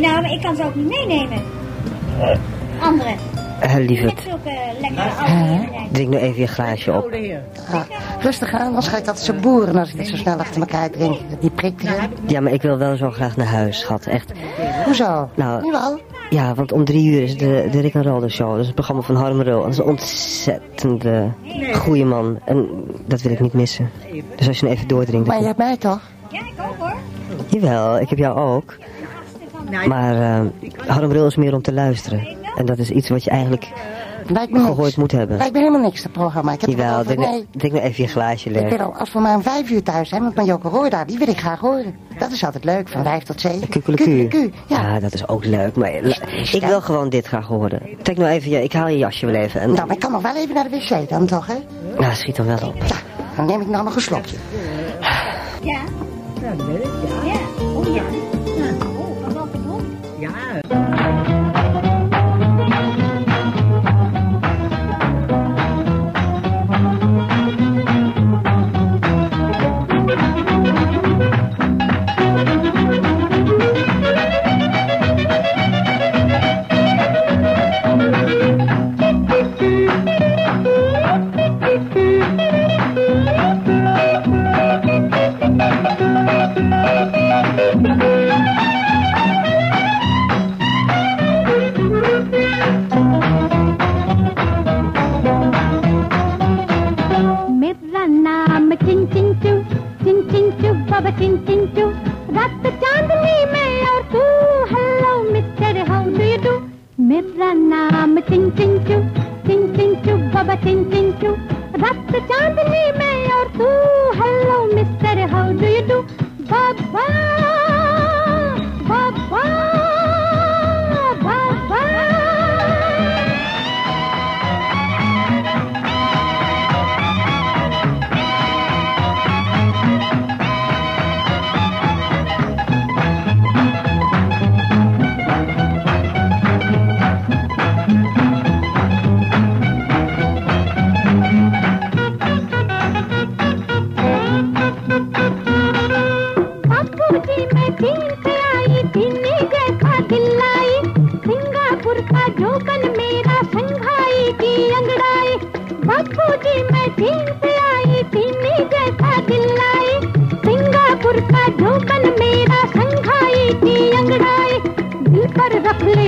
Nee, nou, maar ik kan ze ook niet meenemen. Anderen. Eh, Met lieverd, zulke lekkere oude drink nu even je glaasje op. Ja, rustig aan, anders ga ik altijd zo boeren als ik het zo snel achter elkaar drink. Die prikt hier. Ja, maar ik wil wel zo graag naar huis, schat. Echt. Hoezo? Nou, Nu al? ja, want om drie uur is de, de Rick en Rolder Show. Dat is het programma van Harm Rul. Dat is een ontzettende goede man. En dat wil ik niet missen. Dus als je nu even doordrinkt... Maar je hebt mij toch? Ja, ik ook hoor. Jawel, ik heb jou ook. Maar eh, Harm Rul is meer om te luisteren. En dat is iets wat je eigenlijk Lijkt me gehoord niks. moet hebben. Lijkt me helemaal niks, dat programma. Ik heb Jawel, nu- nee. drink nu even je glaasje Ik leeg. wil al, als we maar om vijf uur thuis zijn, want mijn Joke hoor daar, die wil ik graag horen. Dat is altijd leuk, van vijf tot zeven. Kukeleku, Ja. Ja, dat is ook leuk. Maar ik wil gewoon dit graag horen. Trek nou even, je, ik haal je jasje wel even. En, Nou, maar ik kan nog wel even naar de wc dan toch, hè? nou, schiet dan wel op. Ja, dan neem ik nou nog een slokje. Ja. Ja, ik, ja. Ja, oh ja. चिन चिन चू रात चांदनी में और तू hello mister how do you do? मेरा नाम चिन चिन चू चिन चिन चू बाबा चिन चिन चू रात चांदनी में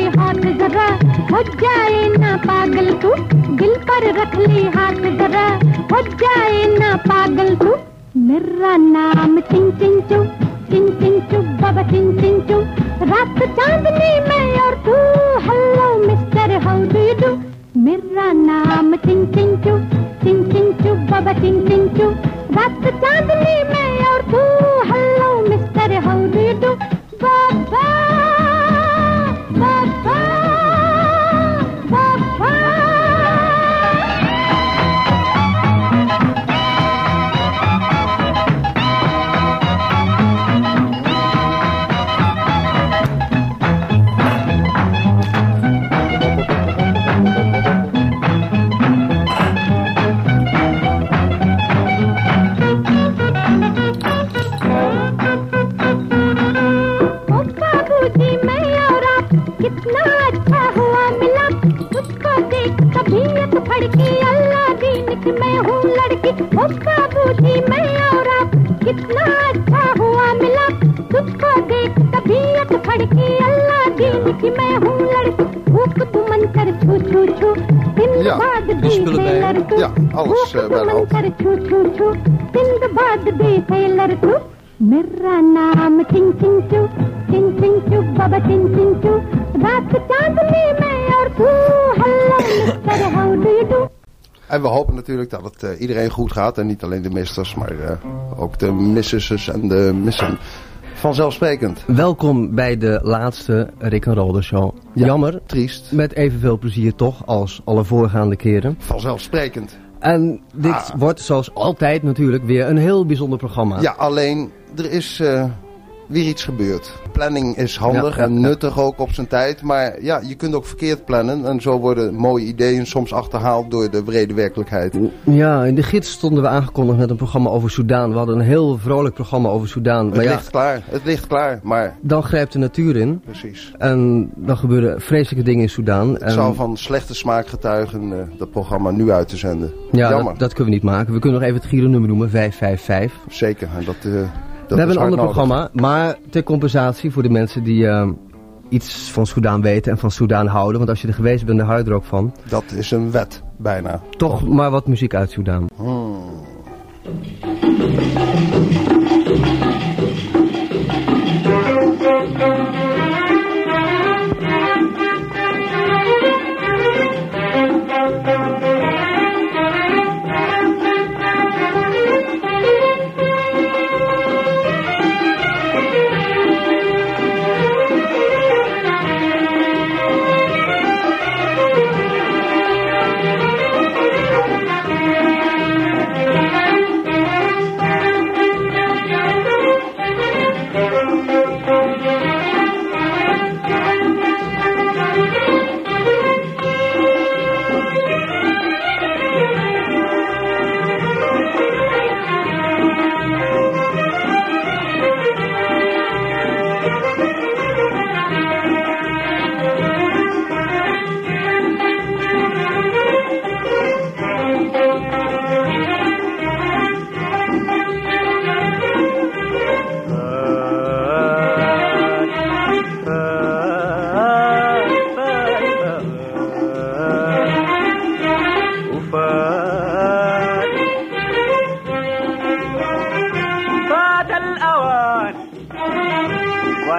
हाथ जरा, हो जाए ना पागल तू। दिल पर रख ले हाथ जरा, हो जाए ना पागल तू। मेरा नाम चिंचिंचू चिन चू चिन चिन चू बाबा चिन रात चांदनी में En we hopen natuurlijk dat het eh, iedereen goed gaat. En niet alleen de misters, maar eh, ook de missuses en de missen. Vanzelfsprekend. Welkom bij de laatste Rick en Rolder Show. Ja. Jammer, Triest. met evenveel plezier toch als alle voorgaande keren. Vanzelfsprekend. En dit Ah. wordt zoals altijd natuurlijk weer een heel bijzonder programma. Ja, alleen er is, eh, weer iets gebeurt. Planning is handig Ja, en nuttig ook op zijn tijd. Maar ja, je kunt ook verkeerd plannen. En zo worden mooie ideeën soms achterhaald door de brede werkelijkheid. Ja, in de gids stonden we aangekondigd met een programma over Soudaan. We hadden een heel vrolijk programma over Soudaan. Maar Het ligt klaar, het ligt klaar. Maar dan grijpt de natuur in. precies. En dan gebeuren vreselijke dingen in Soudaan. Het En zou van slechte smaak getuigen eh, dat programma nu uit te zenden. ja, Jammer. dat, dat kunnen we niet maken. We kunnen nog even het Giro-nummer noemen, 555. Zeker. En dat, eh, dat we hebben een ander programma, maar ter compensatie voor de mensen die ehm, iets van Soudaan weten en van Soudaan houden. Want als je er geweest bent, dan hou je er ook van. Dat is een wet, bijna. Toch maar wat muziek uit Soudaan. Hmm.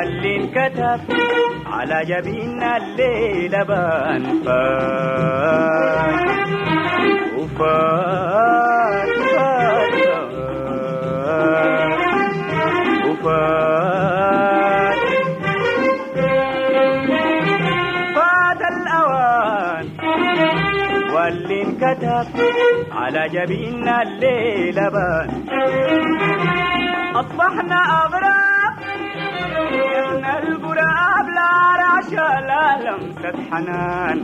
واللي انكتب على جبيننا الليلة بان فات وفات فات فات وفات فات الأوان واللي انكتب على جبيننا الليلة بان أصبحنا أغراب القراب لا رعشة لا لمسة حنان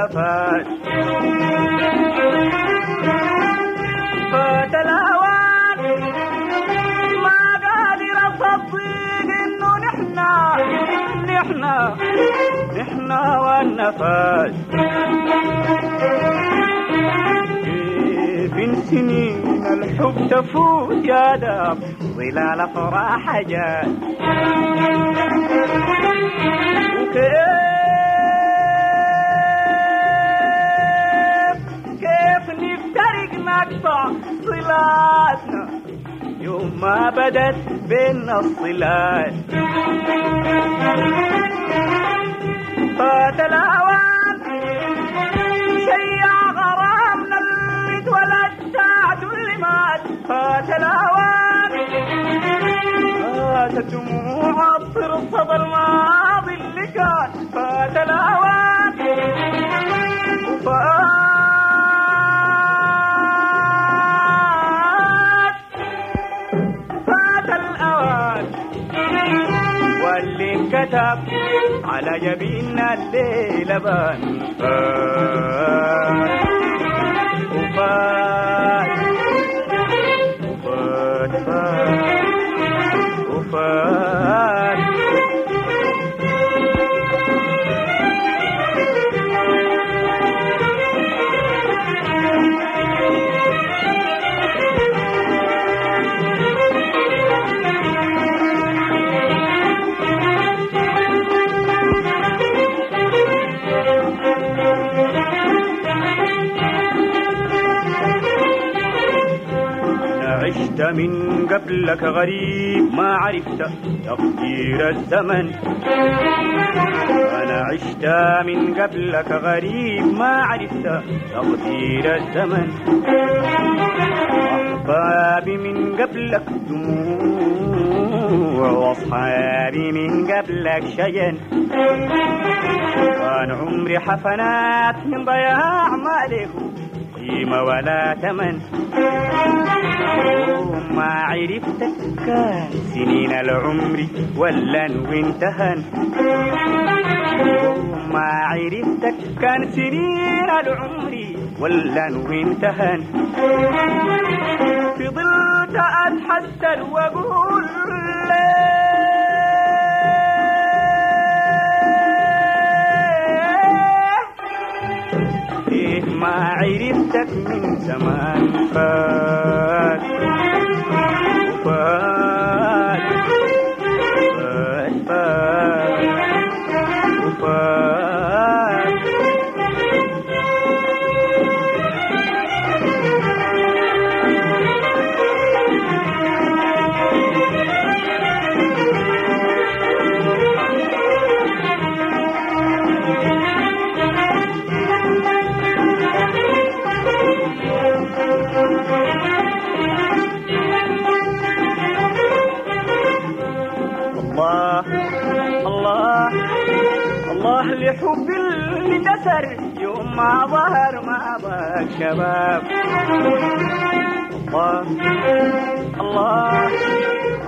والنفاس فات الأوان ما قادر أصدق إنه نحنا نحنا نحنا والنفاس كيف سنين الحب تفوت يا دام ظلال أفراح جات وكيف نقطع صلاتنا يوم ما بدت بيننا الصلات فات الاوان شيع غرامنا اللي اتولد ساعة اللي مات. فات الاوان فاتت دموع الصرصة الماضي اللي كان. فات الاوان واللي انكتب على جبيننا الليلة بان فات وفات وفات فات وفات من قبلك غريب ما عرفت تقدير الزمن. أنا عشت من قبلك غريب ما عرفت تقدير الزمن. أحبابي من قبلك دموع وأصحابي من قبلك شجن كان عمري حفنات من ضياع ما قيمة ولا تمن ما عرفتك كان سنين العمر ولا وانتهن. ما عرفتك كان سنين العمر ولا وانتهن. فضلت اتحسر وأقول ليه ما عرفتك من زمان. فات وفات ظهر ما ضاق شباب. الله الله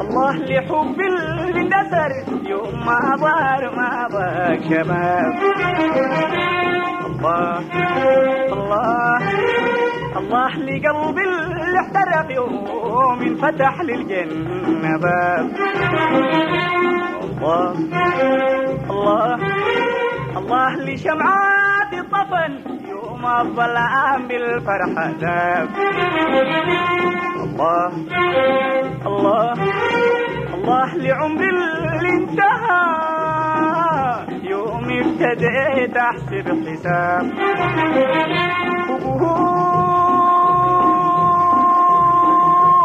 الله لحب اللي دسر يوم ما ظهر ما ضاق شباب. الله الله الله لقلب اللي احترق يوم انفتح للجنة باب. الله الله الله لشمعات الطفن يوم الظلام بالفرحة ذاب الله الله الله لعمري اللي انتهى. يوم ابتديت أحسب حساب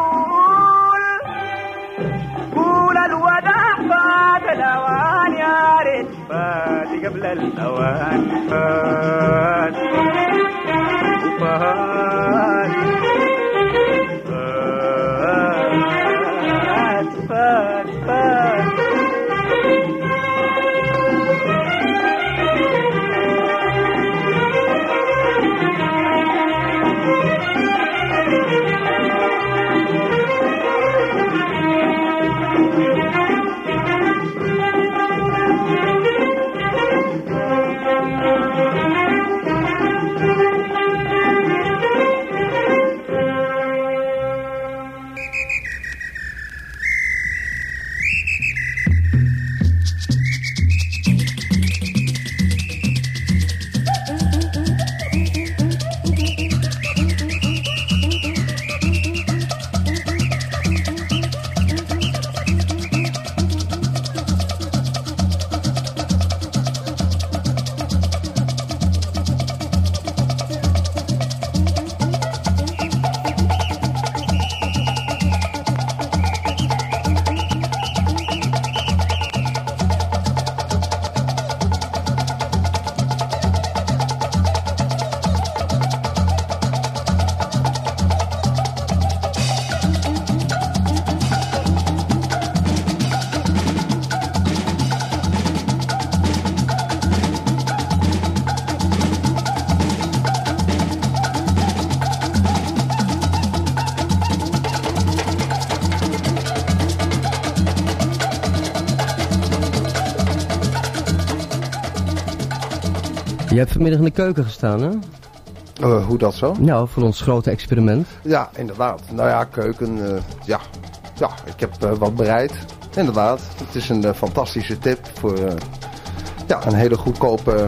وقول قول الوداع يا ريت فات قبل الاوان فات فات Je hebt vanmiddag in de keuken gestaan, hè? Eh, hoe dat zo? Nou, voor ons grote experiment. Ja, inderdaad. Nou ja, keuken. eh, ja. ja, ik heb eh, wat bereid. Inderdaad. Het is een fantastische tip voor ja, een hele goedkope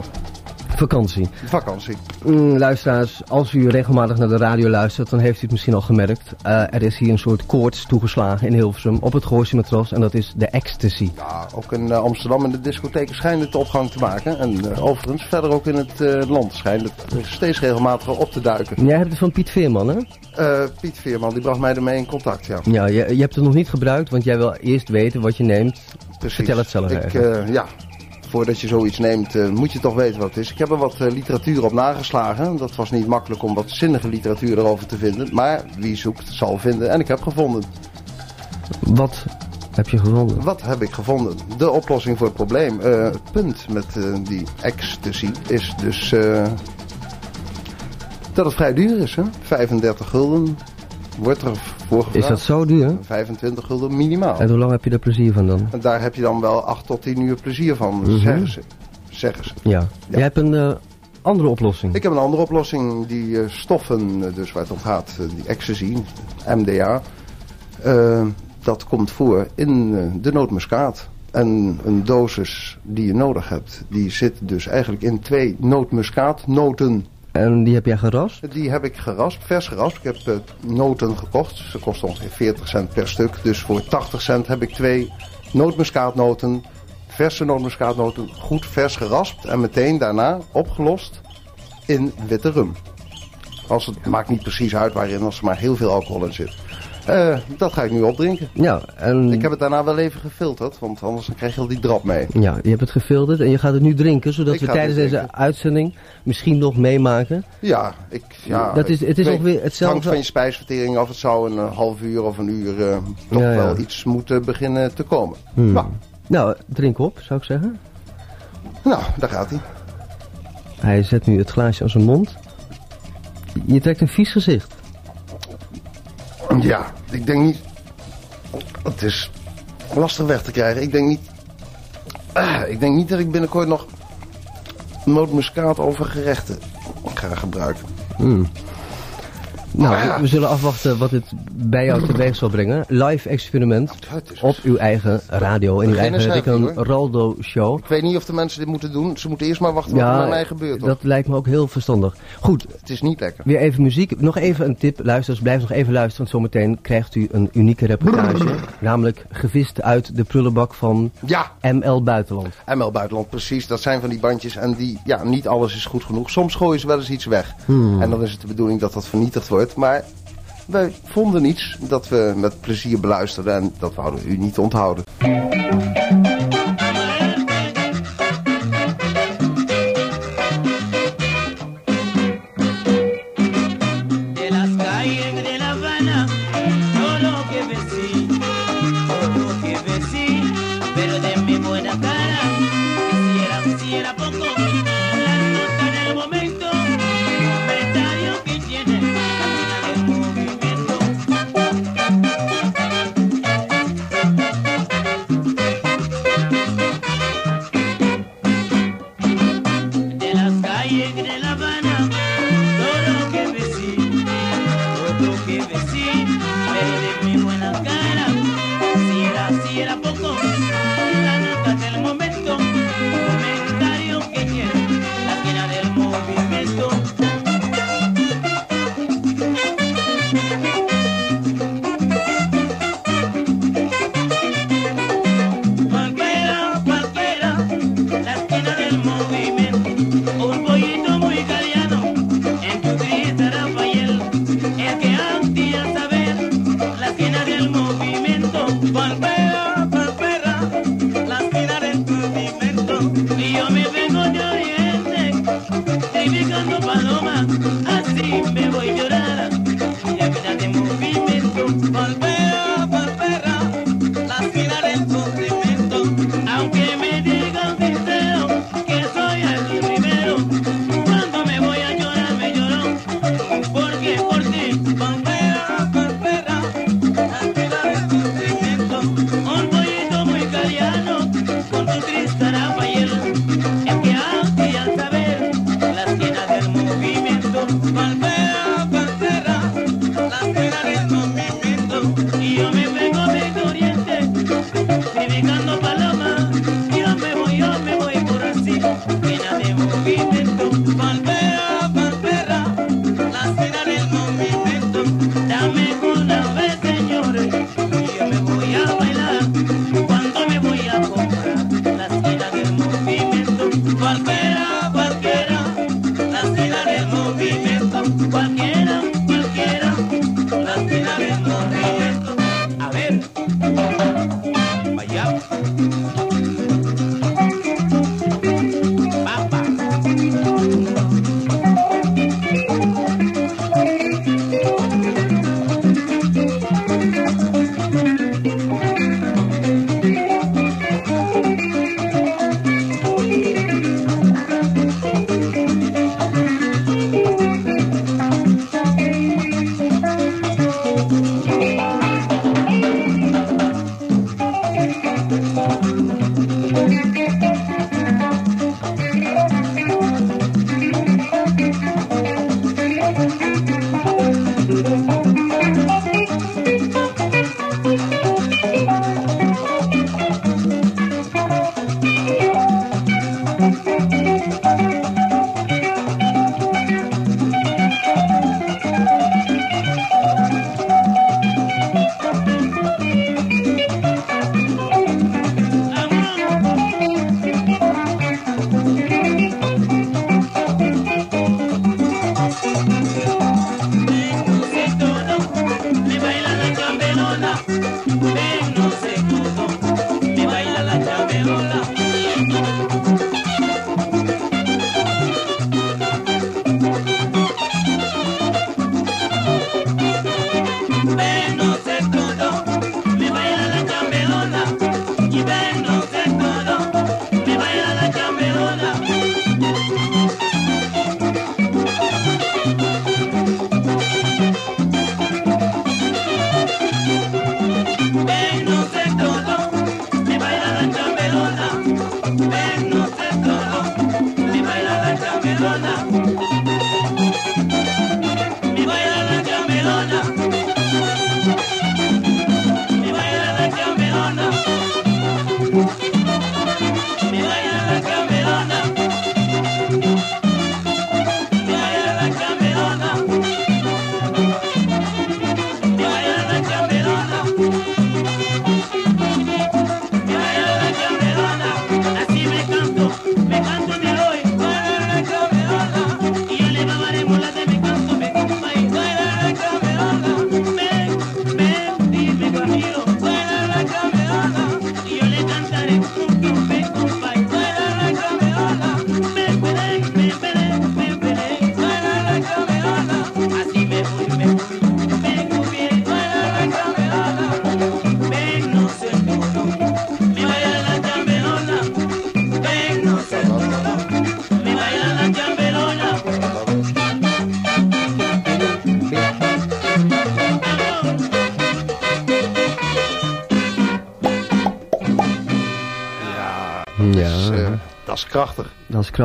Vakantie. Vakantie. Mm, luisteraars, als u regelmatig naar de radio luistert, dan heeft u het misschien al gemerkt. Eh, er is hier een soort koorts toegeslagen in Hilversum op het Gooise matras en dat is de ecstasy. Ja, ook in eh, Amsterdam in de discotheken schijnt het opgang te maken. En eh, overigens verder ook in het land schijnt het steeds regelmatiger op te duiken. Jij hebt het van Piet Veerman, hè? Eh, Piet Veerman, die bracht mij ermee in contact, ja. Ja, je, je hebt het nog niet gebruikt, want jij wil eerst weten wat je neemt. Precies. Vertel het zelf Ik, even. ja, voordat je zoiets neemt, eh, moet je toch weten wat het is. Ik heb er wat eh, literatuur op nageslagen. Dat was niet makkelijk om wat zinnige literatuur erover te vinden. Maar wie zoekt, zal vinden. En ik heb gevonden. Wat heb je gevonden? Wat heb ik gevonden? De oplossing voor het probleem. Eh, het punt met die ecstasy is dus dat het vrij duur is. Hè? 35 gulden wordt er voor gevraagd. Is dat zo duur? 25 gulden minimaal. En hoe lang heb je er plezier van dan? En daar heb je dan wel 8 tot 10 uur plezier van, zeggen ze. Zeggen ze. Ja. Jij hebt een eh, andere oplossing. Ik heb een andere oplossing. Die eh, stoffen, eh, dus waar het om gaat, die ecstasy, MDA, dat komt voor in de nootmuskaat. En een dosis die je nodig hebt, die zit dus eigenlijk in twee nootmuskaatnoten. En die heb jij gerast? Die heb ik geraspt, vers geraspt. Ik heb eh, noten gekocht. Ze kosten ongeveer 40 cent per stuk. Dus voor 80 cent heb ik twee nootmuskaatnoten, verse nootmuskaatnoten, goed vers geraspt. En meteen daarna opgelost in witte rum. Als het maakt niet precies uit waarin, als er maar heel veel alcohol in zit. Eh, dat ga ik nu opdrinken. Ja, en Ik heb het daarna wel even gefilterd, want anders dan krijg je al die drap mee. ja, je hebt het gefilterd en je gaat het nu drinken, zodat Ik we het tijdens deze uitzending misschien nog meemaken. Ja, ik, ja Dat is- het is ongeveer hetzelfde- hangt van je spijsvertering af. Het zou een eh, half uur of een uur toch Ja, ja. wel iets moeten beginnen te komen. Hmm. Nou, Nou, drink op, zou ik zeggen. nou, daar gaat hij. Hij zet nu het glaasje aan zijn mond. Je trekt een vies gezicht. Ja, ik denk niet... Het is lastig weg te krijgen. Ik denk niet... Ah, ik denk niet dat ik binnenkort nog nootmuskaat over gerechten ga gebruiken. Hmm. Nou, Ah, ja. we zullen afwachten wat het bij jou teweeg zal brengen. Live experiment op uw eigen radio, in uw eigen zijn, Rick en hoor. Roldo show. Ik weet niet of de mensen dit moeten doen. Ze moeten eerst maar wachten wat er met mij gebeurt. hoor. dat lijkt me ook heel verstandig. Goed, Het is niet lekker. weer even muziek. Nog even een tip, luisteraars, blijf nog even luisteren, want zometeen krijgt u een unieke reportage. Namelijk gevist uit de prullenbak van Ja, ML Buitenland. ML Buitenland, precies. Dat zijn van die bandjes en die, ja, niet alles is goed genoeg. Soms gooien ze wel eens iets weg. Hmm. En dan is het de bedoeling dat dat vernietigd wordt. Maar wij vonden iets dat we met plezier beluisterden en dat wouden we u niet onthouden.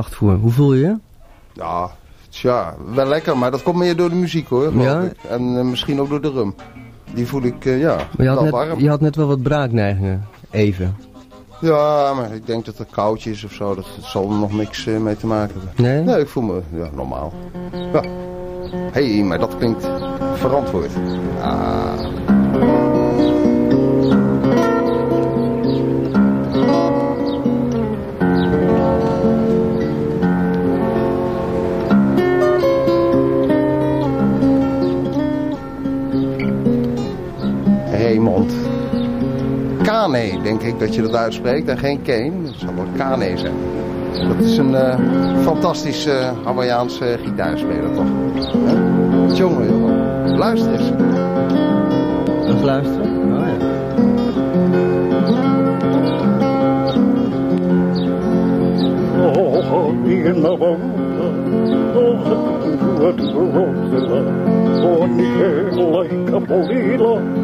Hoe voel je je? Ja, tja, wel lekker, maar dat komt meer door de muziek hoor. Ja? ik. En eh, misschien ook door de rum. Die voel ik, eh, ja, Maar je had, net, warm. je had net wel wat braakneigingen. Even. Ja, maar ik denk dat het koudje is of zo. Dat, dat zal er nog niks eh, mee te maken hebben. Nee? Nee, ik voel me ja, normaal. Ja. Hé, hey, maar dat klinkt verantwoord. Ah. Kane, denk ik dat je dat uitspreekt. En geen Kane. Dat zal wel Kane zijn. Dat is een eh, fantastische uh, Hawaiiaanse gitaarspeler, toch? Hè? Jongen, jongen. Luister eens. Even luisteren? Oh ja. Oh, in boat, oh, oh, nigga, like a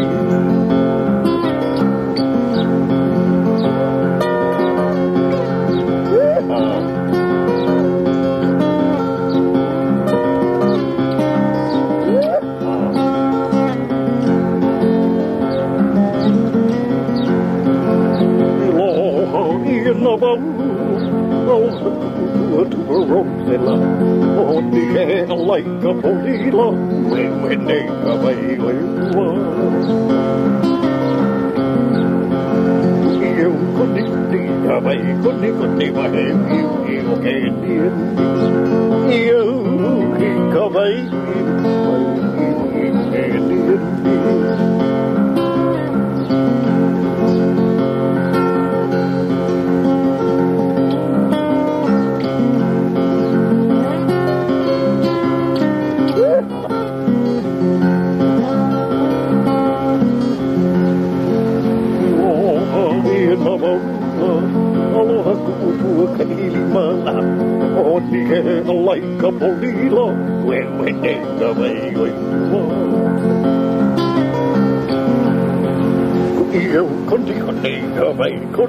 the roads they love. On the air like a pony when we take away with love. You could need a way, could need, could need, you, you can't. You, you can't away.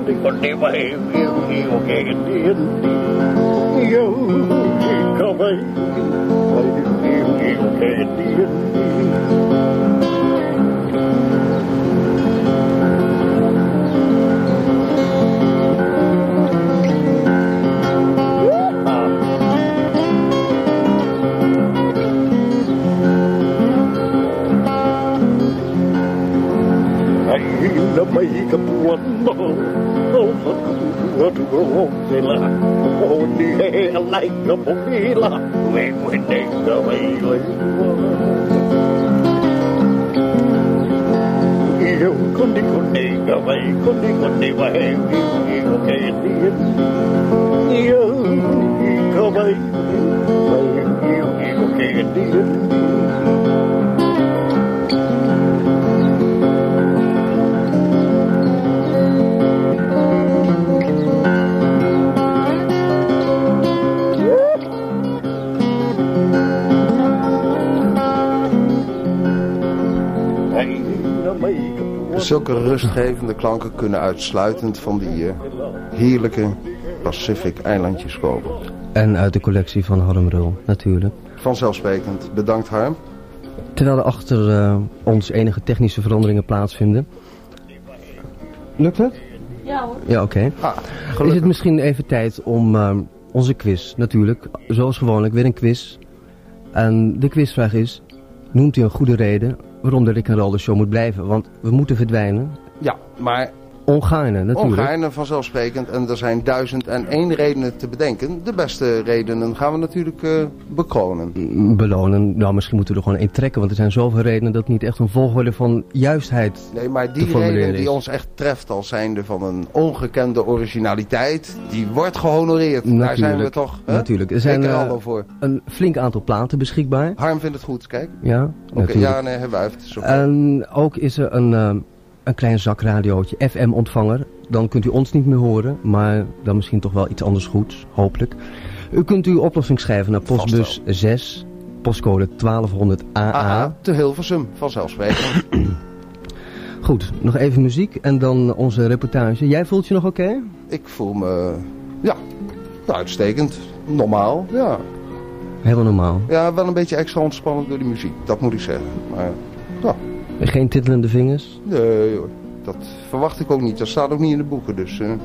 கொண்டு கொண்டே மகிழ்ச்சி ஒகே என்று என்று கவை மகிழ்ச்சி ஒகே என்று Rosilla. Oh, dear, like the Bobila. When we take the way, you couldn't even take away, couldn't even take away, you can't do it. You can't do it. Zulke rustgevende klanken kunnen uitsluitend van die eh, heerlijke Pacific eilandjes komen. En uit de collectie van Harm Rul, natuurlijk. Vanzelfsprekend. Bedankt Harm. Terwijl er achter eh, ons enige technische veranderingen plaatsvinden. Lukt het? Ja hoor. Ja, oké. Ah, Is het misschien even tijd om eh, onze quiz, natuurlijk, zoals gewoonlijk, weer een quiz. En de quizvraag is, noemt u een goede reden waarom de show moet blijven? Want we moeten verdwijnen. Ja, maar Ongaarne, natuurlijk. ongaarne vanzelfsprekend. En er zijn duizend en één redenen te bedenken. De beste redenen gaan we natuurlijk eh, bekronen. Belonen, nou misschien moeten we er gewoon één trekken, want er zijn zoveel redenen dat niet echt een volgorde van juistheid Nee, maar die reden die ons echt treft als zijnde van een ongekende originaliteit, die wordt gehonoreerd. Daar zijn we toch hè? Natuurlijk. Er zijn Zeker eh, Aldo voor. een flink aantal platen beschikbaar. Harm vindt het goed, kijk. Ja, Oké, ja, nee, hij wuift. En ook is er een, eh, een klein zakradiootje, FM-ontvanger. Dan kunt u ons niet meer horen, maar dan misschien toch wel iets anders goeds, hopelijk. U kunt uw oplossing schrijven naar postbus 6, postcode 1200 AA. AA, te Hilversum, vanzelfsprekend. Goed, nog even muziek en dan onze reportage. Jij voelt je nog oké? Ik voel me, ja, uitstekend. Normaal, ja. Helemaal normaal. Ja, wel een beetje extra ontspannen door die muziek, dat moet ik zeggen. Maar, ja, Geen titelende vingers? nee hoor. Dat verwacht ik ook niet. Dat staat ook niet in de boeken, dus... nee.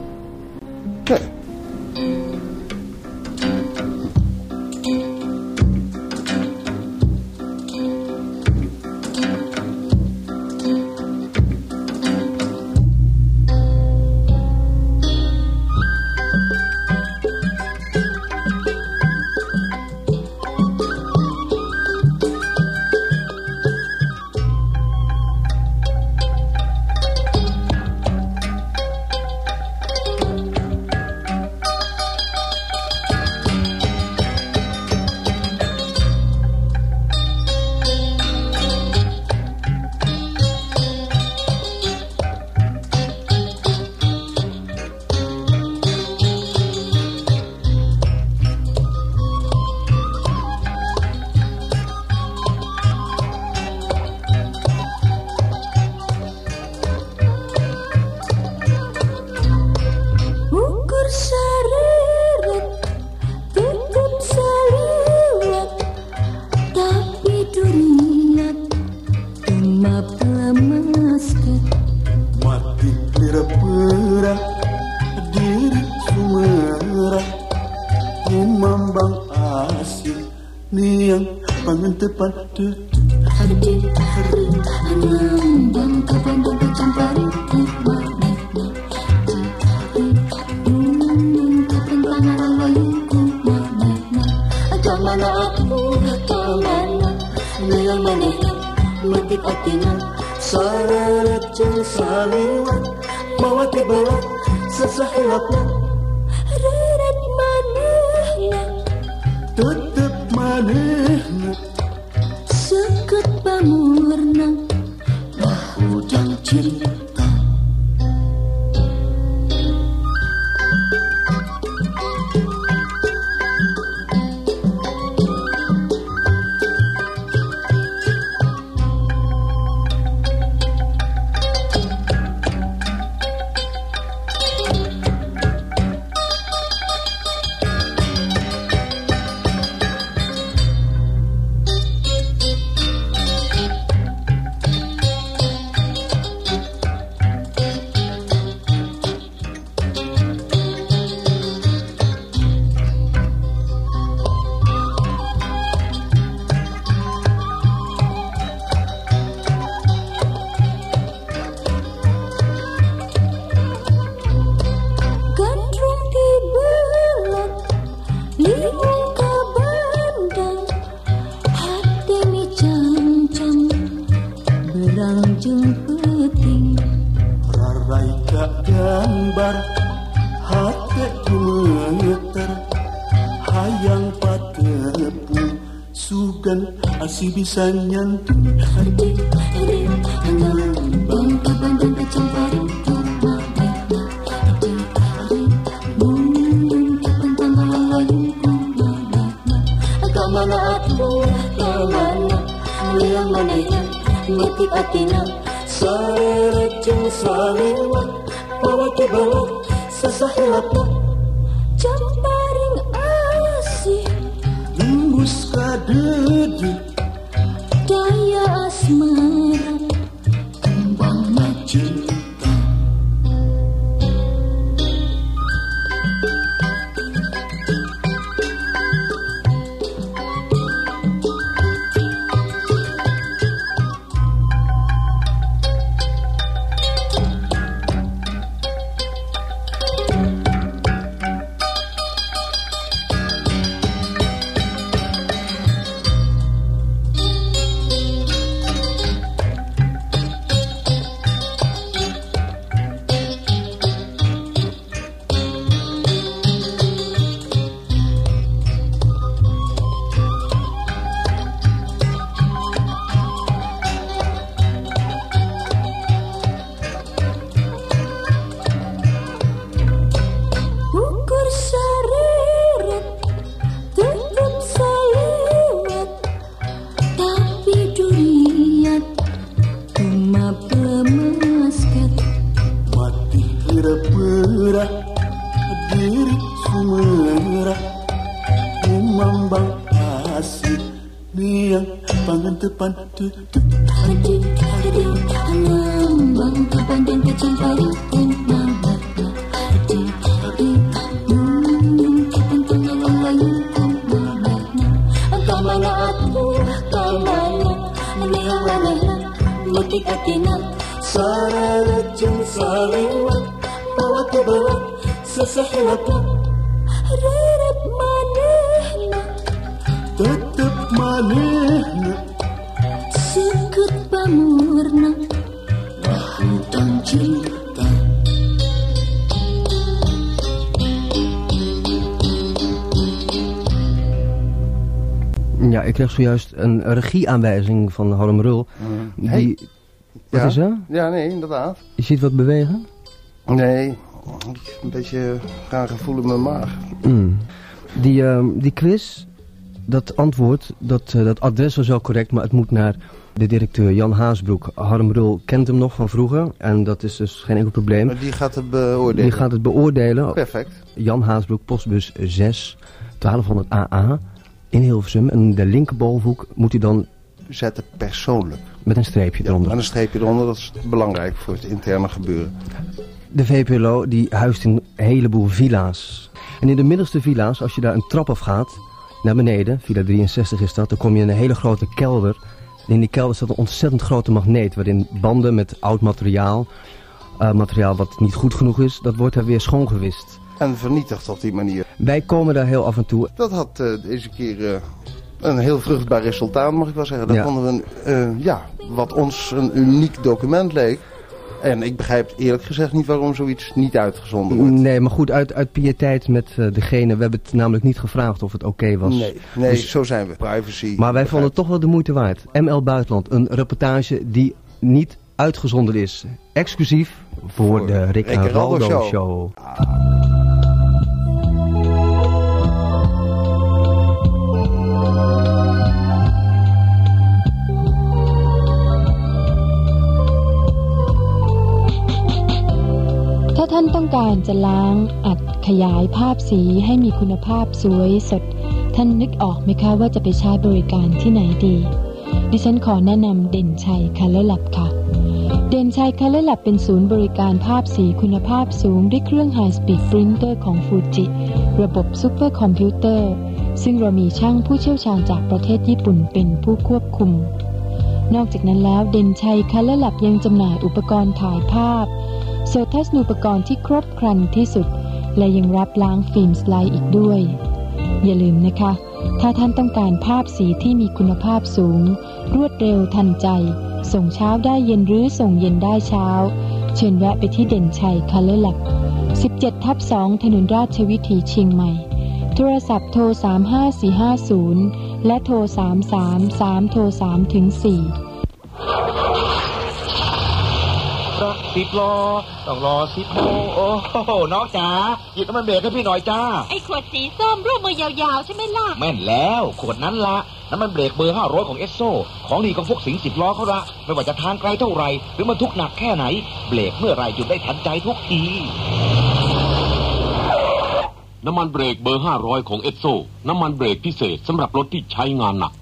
ratna Rerat manehna. Tetep manehna. Sekut pamurna. Wah udang 神人 wani mutika kinat suara racun saliwat pawat bawat sesehilap Reret manehna Tetep manehna Sekut pamurna Bahutang cinta Ja, ik kreeg zojuist een regieaanwijzing van Harm Rul. Die... Hey. Wat ja. is er? Ja, nee, inderdaad. Je ziet wat bewegen? Nee, een beetje graag gevoel in mijn maag. Mm. Die, ehm, die quiz, dat antwoord, dat, eh, dat adres was wel correct, maar het moet naar de directeur Jan Haasbroek. Harm Rul kent hem nog van vroeger en dat is dus geen enkel probleem. Maar die gaat het beoordelen. Die gaat het beoordelen. Perfect. Jan Haasbroek, postbus 6, 1200 AA in Hilversum. En de linkerbovenhoek moet u dan Zetten persoonlijk. met een streepje eronder. En een streepje eronder, dat is belangrijk voor het interne gebeuren. De VPLO die huist in een heleboel villa's. En in de middelste villa's, als je daar een trap af gaat, naar beneden, villa 63 is dat, dan kom je in een hele grote kelder. En in die kelder staat een ontzettend grote magneet, waarin banden met oud materiaal, eh, materiaal wat niet goed genoeg is, dat wordt daar weer schoongewist. En vernietigd op die manier. Wij komen daar heel af en toe. Dat had eh, deze keer eh, een heel vruchtbaar resultaat, mag ik wel zeggen. Dat Ja. vonden we een, eh, ja, wat ons een uniek document leek. En ik begrijp eerlijk gezegd niet waarom zoiets niet uitgezonden wordt. Nee, maar goed, uit, uit met degene, we hebben het namelijk niet gevraagd of het oké was. Nee, nee Dus- zo zijn we. Privacy. Maar wij vonden het toch wel de moeite waard. ML Buitenland, een reportage die niet uitgezonden is. Exclusief voor, de Rick, Rick en Show. ท่านต้องการจะล้างอัดขยายภาพสีให้มีคุณภาพสวยสด ท่านนึกออกไหมคะว่าจะไปใช้บริการที่ไหนดี ดิฉันขอแนะนำเด่นชัยคัลเลลับค่ะ เด่นชัยคัลเลลับเป็นศูนย์บริการภาพสีคุณภาพสูงด้วยเครื่อง High Speed Printer ของฟูจิระบบซูเปอร์คอมพิวเตอร์ซึ่งเรามีช่างผู้เชี่ยวชาญจากประเทศญี่ปุ่นเป็นผู้ควบคุม นอกจากนั้นแล้วเด่นชัยคัลเลลับยังจำหน่ายอุปกรณ์ถ่ายภาพ โซทัศนูปกรณ์ที่ครบครันที่สุด และยังรับล้างฟิล์มสไลด์อีกด้วย อย่าลืมนะคะ ถ้าท่านต้องการภาพสีที่มีคุณภาพสูง รวดเร็วทันใจ ส่งเช้าได้เย็นหรือส่งเย็นได้เช้า เชิญแวะไปที่เด่นชัยคัลเลลับ17ทับ2ถนนราชวิถีเชียงใหม่ โทรศัพท์โทร 35450 และโทร 333 โทร3ถึง4 สิบล้อต้องรอสิบโมงโอ้โหน้องจ๋าหยิบน้ำมันเบรกให้พี่หน่อยจ้า ไอ้ขวดสีส้มรูปมือยาวๆใช่ไหมล่ะ แม่นแล้ว ขวดนั้นละน้ำมันเบรกเบอร์500ของเอสโซ ของดีของพวกสิงสิบล้อเขาละไม่ว่าจะทางไกลเท่าไหรหรือมันทุกหนักแค่ไหน เบรกเมื่อไหรหยุดได้ทันใจทุกทีน้ำมันเบรกเบอร์500ของเอสโซ น้ำมันเบรกพิเศษสำหรับรถที่ใช้งานหนัก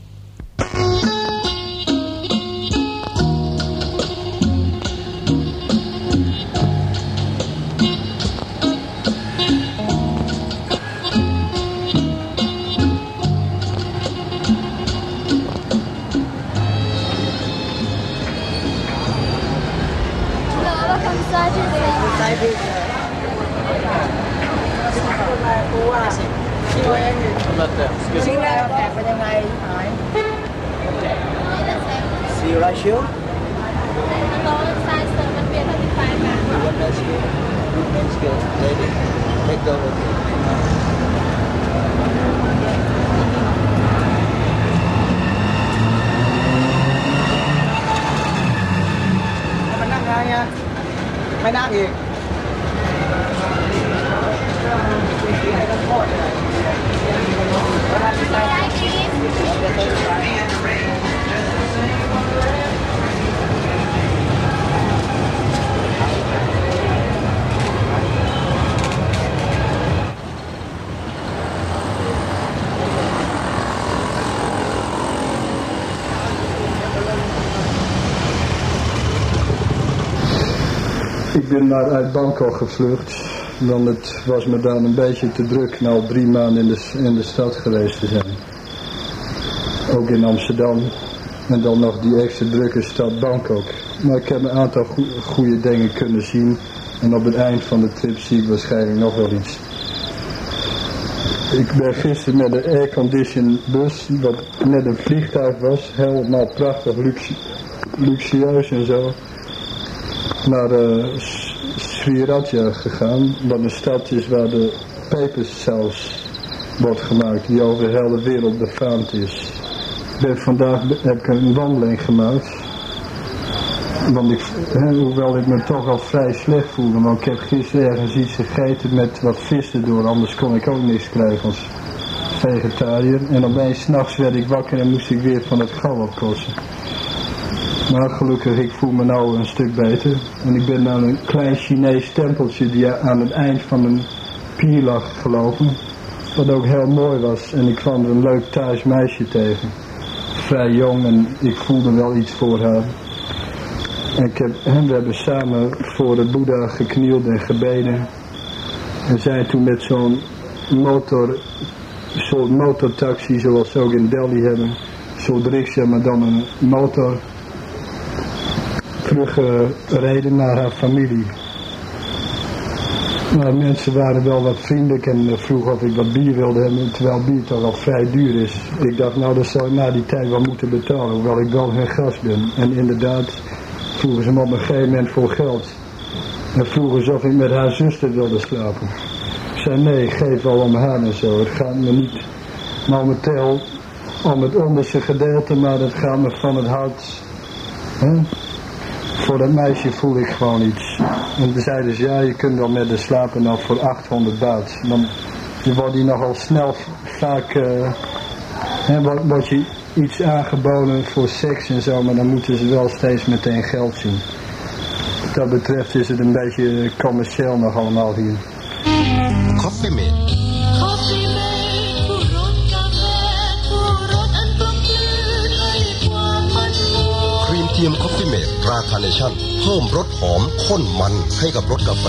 ben maar uit Bangkok gevlucht, want het was me dan een beetje te druk na al drie maanden in de, in de stad geweest te zijn. Ook in Amsterdam en dan nog die extra drukke stad Bangkok. Maar ik heb een aantal goede dingen kunnen zien en op het eind van de trip zie ik waarschijnlijk nog wel iets. Ik ben gisteren met een aircondition bus, wat net een vliegtuig was, helemaal prachtig luxueus en zo, naar eh, S- Sri Raja gegaan, wat een stad is waar de pepersaus wordt gemaakt, die over de hele wereld befaamd is. Vandaag heb ik een wandeling gemaakt, want ik, hoewel ik me toch al vrij slecht voelde, want ik heb gisteren ergens iets gegeten met wat vis erdoor, anders kon ik ook niks krijgen als vegetariër. En opeens s'nachts werd ik wakker en moest ik weer van het gal opkossen. Maar gelukkig, ik voel me nou een stuk beter. En ik ben naar een klein Chinees tempeltje die aan het eind van een pier lag gelopen. Wat ook heel mooi was. En ik kwam een leuk thuis meisje tegen. Vrij jong en ik voelde wel iets voor haar. En, ik heb, en we hebben samen voor de Boeddha geknield en gebeden. En zij toen met zo'n motor, soort motortaxi zoals ze ook in Delhi hebben. Zo'n riksja, maar dan een motor teruggereden naar haar familie. Maar mensen waren wel wat vriendelijk en eh, vroegen of ik wat bier wilde hebben, terwijl bier toch al vrij duur is. Ik dacht, nou, dat zou ik na die tijd wel moeten betalen, hoewel ik wel hun gast ben. En inderdaad, vroegen ze me op een gegeven moment voor geld. En vroegen ze of ik met haar zuster wilde slapen. Ik zei, nee, geef wel om haar en zo. Het gaat me niet momenteel om het onderste gedeelte, maar het gaat me van het hart. Voor dat meisje voel ik gewoon iets. En toen zeiden ze, ja, je kunt wel met de slapen nou voor 800 baht. Dan wordt die nogal snel vaak, eh hè, wordt, je iets aangeboden voor seks en zo, maar dan moeten ze wel steeds meteen geld zien. Wat dat betreft is het een beetje commercieel nog allemaal hier. Coffee มดราคาเนชั่นเพิ่มรสหอมข้นมันให้กับรสกาแฟ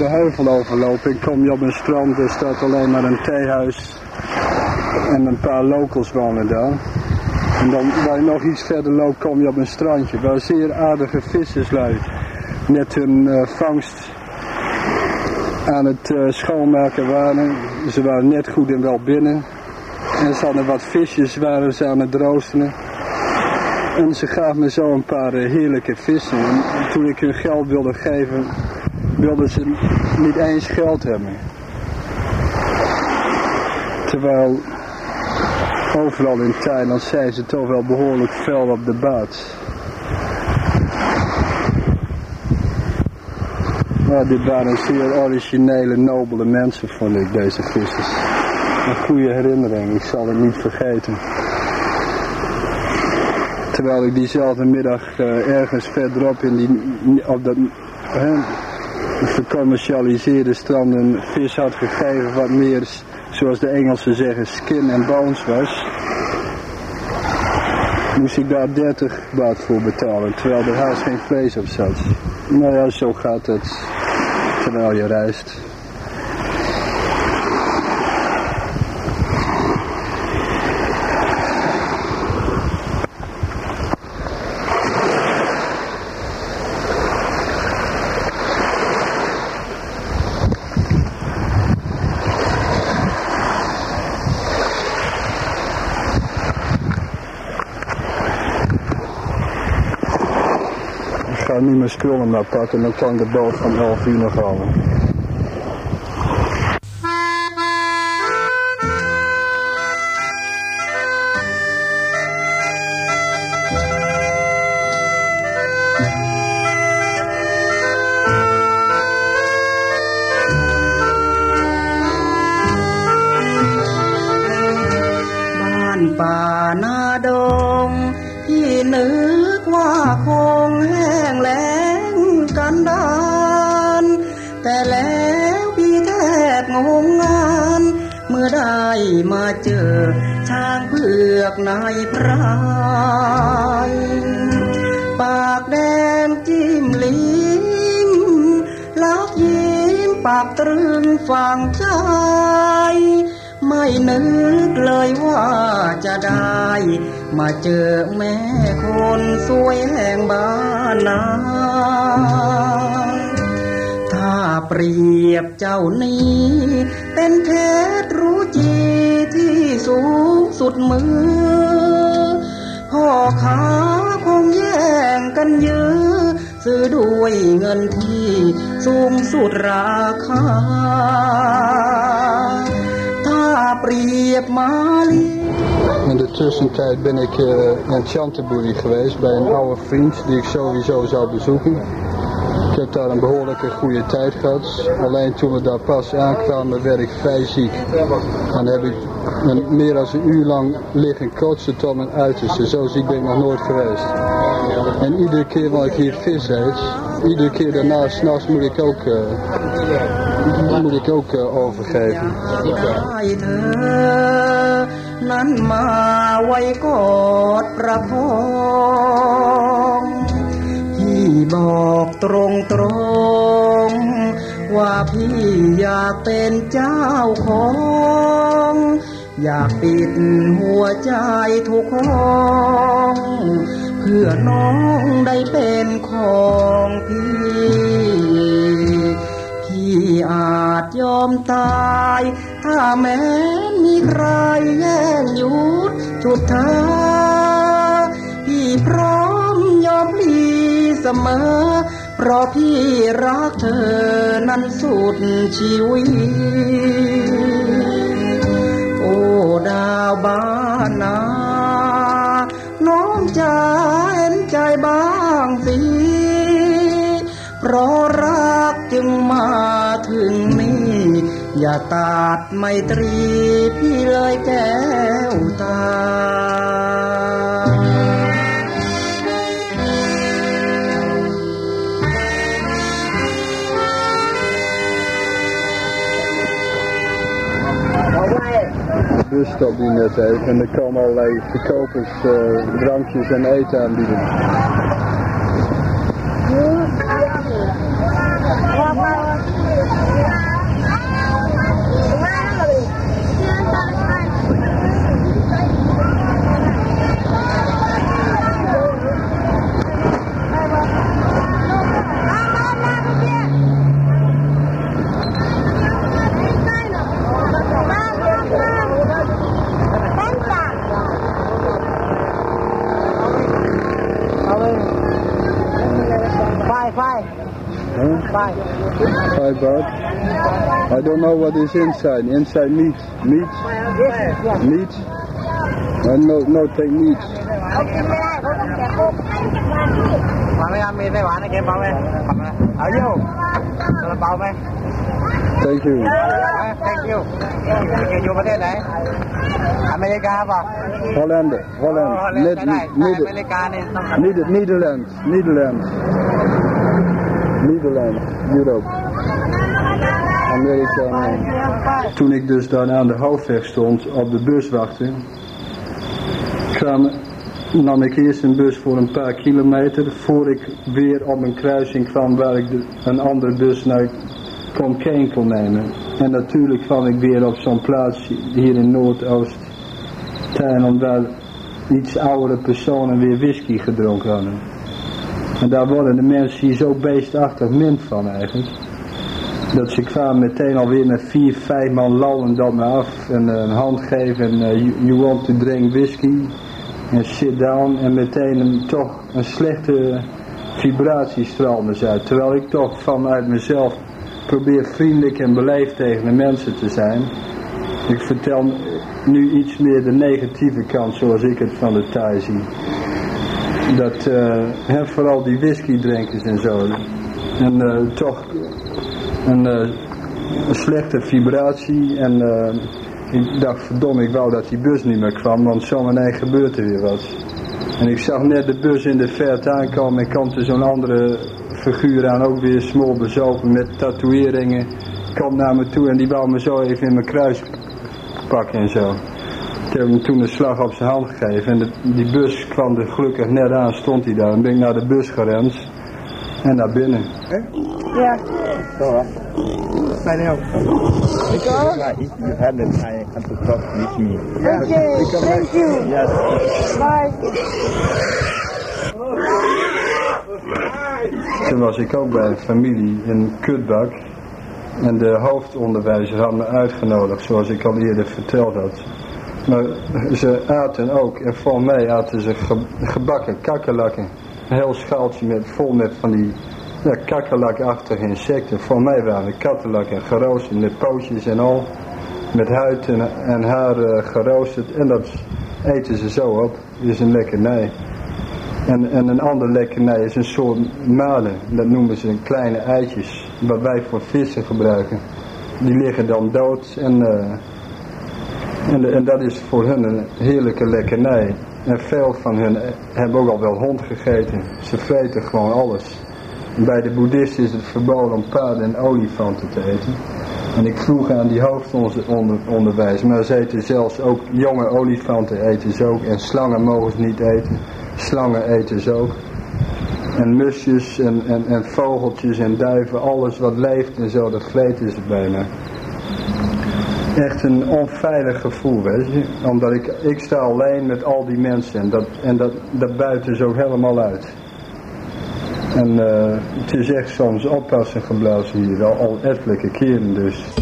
de heuvel overlopen. Ik kom je op een strand, er staat alleen maar een theehuis en een paar locals wonen daar. En dan, waar je nog iets verder loopt, kom je op een strandje waar zeer aardige visserslui net hun eh, vangst aan het eh, schoonmaken waren. Ze waren net goed en wel binnen. En ze hadden wat visjes waren ze aan het roosteren. En ze gaven me zo een paar eh, heerlijke vissen. En toen ik hun geld wilde geven, wilden ze niet eens geld hebben. Terwijl overal in Thailand zijn ze toch wel behoorlijk fel op de baat. Maar dit waren zeer originele, nobele mensen, vond ik, deze vissers. Een goede herinnering, ik zal het niet vergeten. Terwijl ik diezelfde middag eh, ergens verderop in die, op dat vercommercialiseerde strand een vis had gegeven wat meer, zoals de Engelsen zeggen, skin en bones was. Moest ik daar 30 baht voor betalen, terwijl er haast geen vlees op zat. Nou ja, zo gaat het terwijl je reist. Mijn spullen maar pakken, dan kan de boot van 11 uur nog halen. Ben ik eh, in Chantaburi geweest bij een oude vriend die ik sowieso zou bezoeken. Ik heb daar een behoorlijke goede tijd gehad. Alleen toen we daar pas aankwamen werd ik vrij ziek. Dan heb ik meer dan een uur lang liggen kotsen tot mijn uiterste. Zo ziek ben ik nog nooit geweest. En iedere keer wanneer ik hier vis eet, iedere keer daarna s'nachts moet ik ook, eh, moet ik ook eh, overgeven. ไว้กอดประคองพี่บอกตรงตรงๆว่าพี่อยากเป็นเจ้าของ อยากปิดหัวใจทุกห้องเพื่อน้องได้เป็นของพี่ พี่อาจยอมตาย ถ้าแม้มีใครแย่งหยุด จุดเธอพี่พร้อมยอมพีเสมอ เพราะพี่รักเธอนั้นสุดชีวิต โอ้ดาวบ้านนา น้องจะเห็นใจบ้างสิ เพราะรักจึงมาถึง อย่าตัดไมตรีพี่เลยแก้วตา Dus stop die net heeft en er komen allerlei verkopers uh, drankjes en eten aanbieden. Five. Five baht. I don't know what is inside. Inside meat. Meat? Yes, yes. Meat? I no, no take meat. มาไหมครับมีไส้หวานในเกมเปล่าไหมเอาอยู่ซาลาเปาไหม Thank you. เอ้ย thank you อยู่ประเทศไหน อเมริกาเปล่า Holland. โอ้ Holland. เล่น Nederland. Europe. Amerika. nee. Toen ik dus daar aan de hoofdweg stond op de bus wachten, kwam, nam ik eerst een bus voor een paar kilometer voor ik weer op een kruising kwam waar ik een andere bus naar Comkeen kon nemen. En natuurlijk kwam ik weer op zo'n plaats hier in Noordoost Thailand waar iets oudere personen weer whisky gedronken hadden. En daar worden de mensen hier zo beestachtig mint van eigenlijk. Dat ze kwamen meteen alweer met vier, vijf man lallend op me af en eh, een hand geven en eh, you, want to drink whisky en sit down en meteen een, toch een slechte vibratie straalde ze uit. Terwijl ik toch vanuit mezelf probeer vriendelijk en beleefd tegen de mensen te zijn. Ik vertel nu iets meer de negatieve kant zoals ik het van de Thai zie. Dat eh, hè, vooral die whiskydrinkers en zo. En eh, toch een, eh, een slechte vibratie. En ik dacht verdomme ik wou dat die bus niet meer kwam. Want zometeen gebeurt er weer wat. En ik zag net de bus in de verte aankomen. En kwam er zo'n andere figuur aan. Ook weer smol bezopen met tatoeëringen. Komt naar me toe en die wou me zo even in mijn kruis pakken en zo. Ik heb hem toen een slag op zijn hand gegeven en de- die bus kwam er gelukkig net aan, stond hij daar. En ben ik naar de bus gerend en naar binnen. Ja. So, sign out. Because? If you have the time, come to talk with me. Okay, thank you. Yes. Bye. Toen was ik ook bij een familie in Kutbak. En de hoofdonderwijzer had me uitgenodigd, zoals ik al eerder verteld had. Maar ze aten ook, en voor mij aten ze ge- gebakken kakkerlakken. Een heel schaaltje met, vol met van die ja, kakkerlakachtige insecten. Voor mij waren het kattenlakken geroosterd met pootjes en al. Met huid en, en haar eh, geroosterd. En dat eten ze zo op. Is een lekkernij. En, en een ander lekkernij is een soort malen. Dat noemen ze kleine eitjes. Wat wij voor vissen gebruiken. Die liggen dan dood en, eh, en, dat is voor hun een heerlijke lekkernij. En veel van hen hebben ook al wel hond gegeten. Ze vreten gewoon alles. Bij de boeddhisten is het verboden om paarden en olifanten te eten. En ik vroeg aan die hoofdonderwijs, maar ze eten zelfs ook jonge olifanten eten ze ook. En slangen mogen ze niet eten. Slangen eten ze ook. En musjes en, en, en vogeltjes en duiven, alles wat leeft en zo, dat vreten ze bijna. Echt een onveilig gevoel, weet je. Omdat ik, ik sta alleen met al die mensen en dat, en dat, dat buiten ook helemaal uit. En eh, het is echt soms oppassen geblazen hier, al ettelijke keren dus.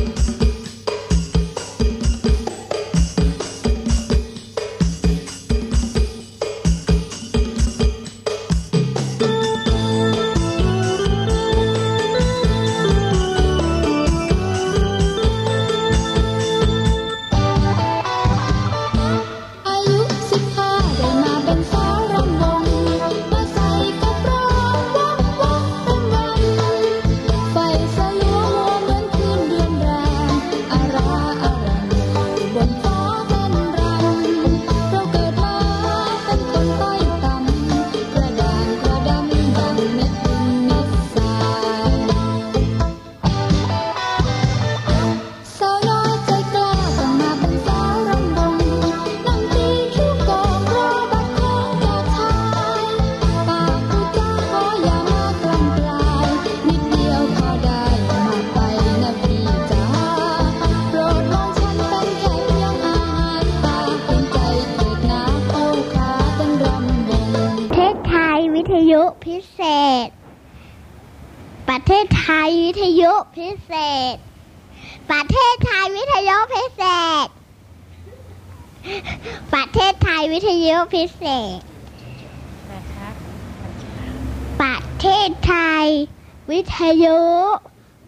ยุ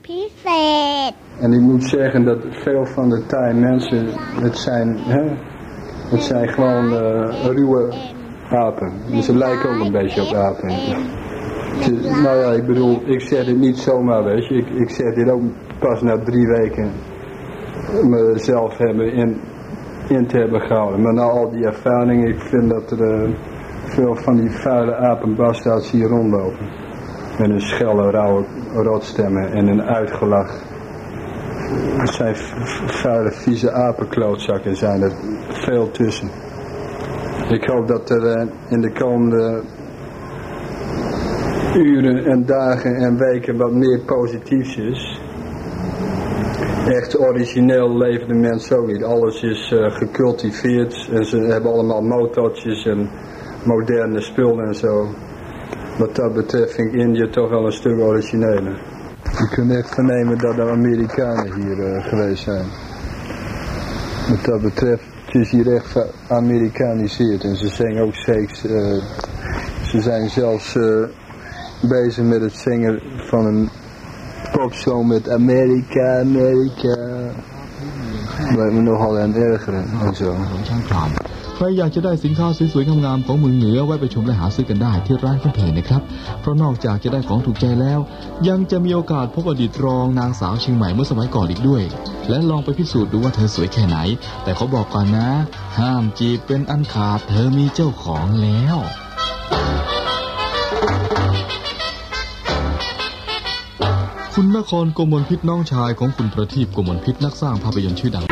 พิเศษ En ik moet zeggen dat veel van de Thai mensen, het zijn, hè, het zijn gewoon eh, ruwe apen. Dus ze lijken ook een beetje op apen. Het is- nou ja, ik bedoel, ik zeg dit niet zomaar, weet je. Ik, ik zeg dit ook pas na drie weken mezelf hebben in, in te hebben gehouden. Maar na al die ervaringen, ik vind dat er eh, veel van die vuile apenbastaards hier rondlopen. Met een schelle, rauwe rotstemmen en een uitgelach. Het zijn vuile, vieze apenklaotzakken zijn er veel tussen. Ik hoop dat er eh, in de komende uren en dagen en weken wat meer positiefs is. Echt origineel levende mensen ook niet. Alles is eh, gecultiveerd en ze hebben allemaal motortjes en moderne spullen en zo. Wat dat betreft vind ik India toch wel een stuk origineler. Je kunt echt vernemen dat er Amerikanen hier eh, geweest zijn. Wat dat betreft, het is hier echt geamerikaniseerd. En ze zingen ook steeds, eh, ze zijn zelfs eh, bezig met het zingen van een popsong met Amerika, Amerika. Lijkt me nogal aan ergeren en zo. ใครอยากจะได้สินค้าสวยๆงามๆของเมืองเหนือไว้ไปชมและหาซื้อกันได้ที่ร้านคุณเพนะครับ เพราะนอกจากจะได้ของถูกใจแล้ว ยังจะมีโอกาสพบอดีตรองนางสาวเชียงใหม่เมื่อสมัยก่อนอีกด้วย และลองไปพิสูจน์ดูว่าเธอสวยแค่ไหน แต่เขาบอกก่อนนะ ห้ามจีบเป็นอันขาดเธอมีเจ้าของแล้วคุณนครโกมลพิษน้องชายของคุณประทีปโกมลพิษนักสร้างภาพยนตร์ชื่อดัง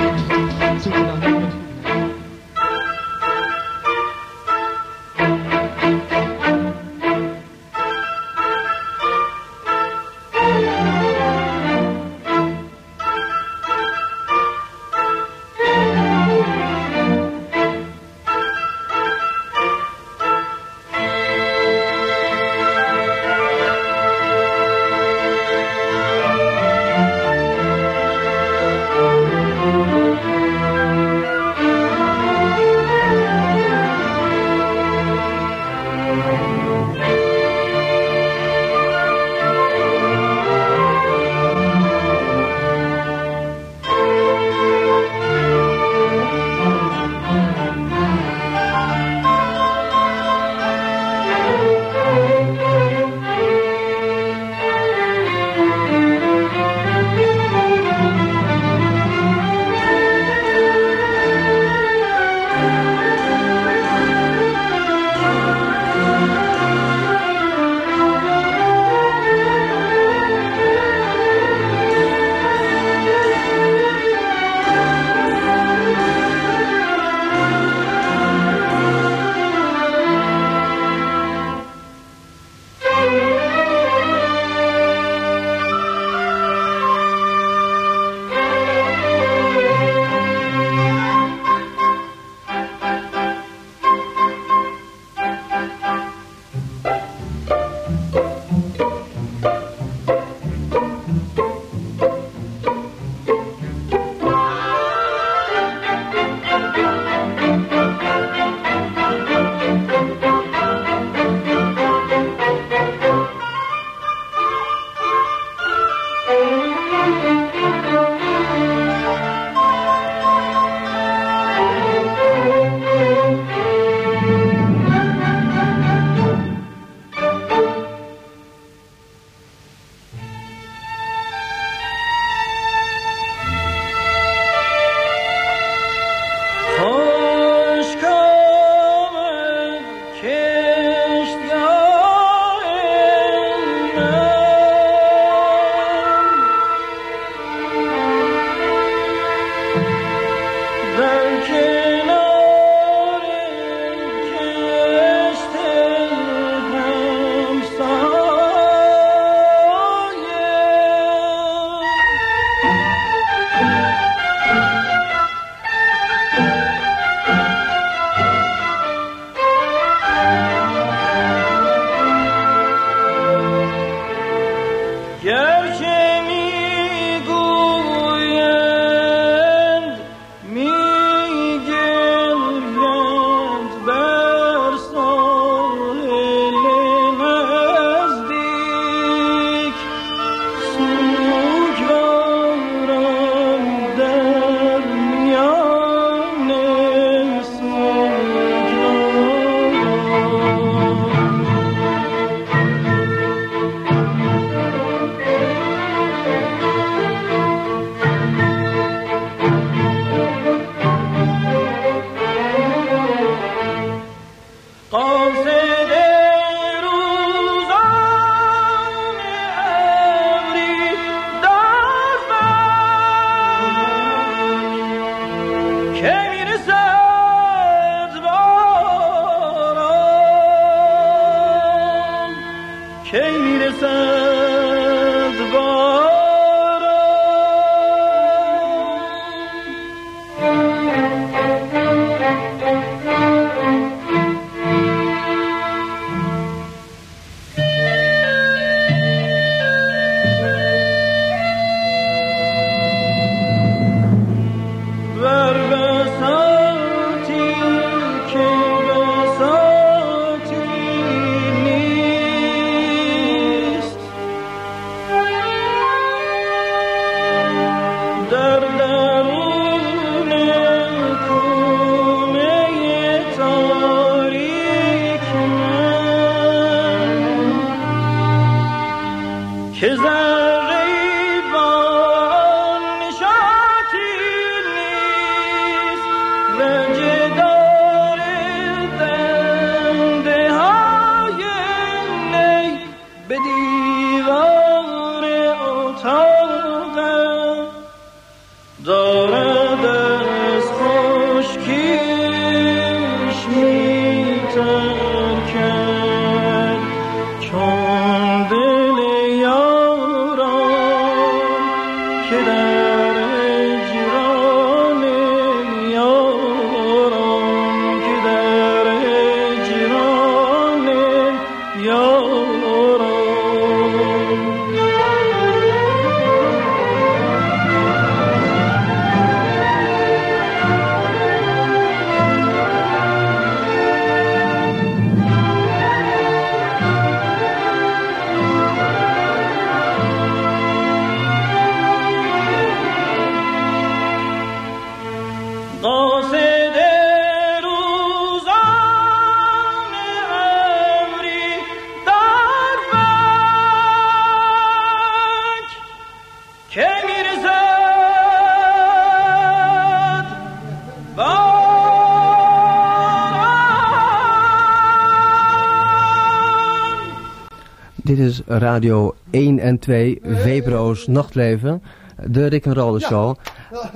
is Radio 1 en 2, VPRO's Nachtleven, de Rick Show.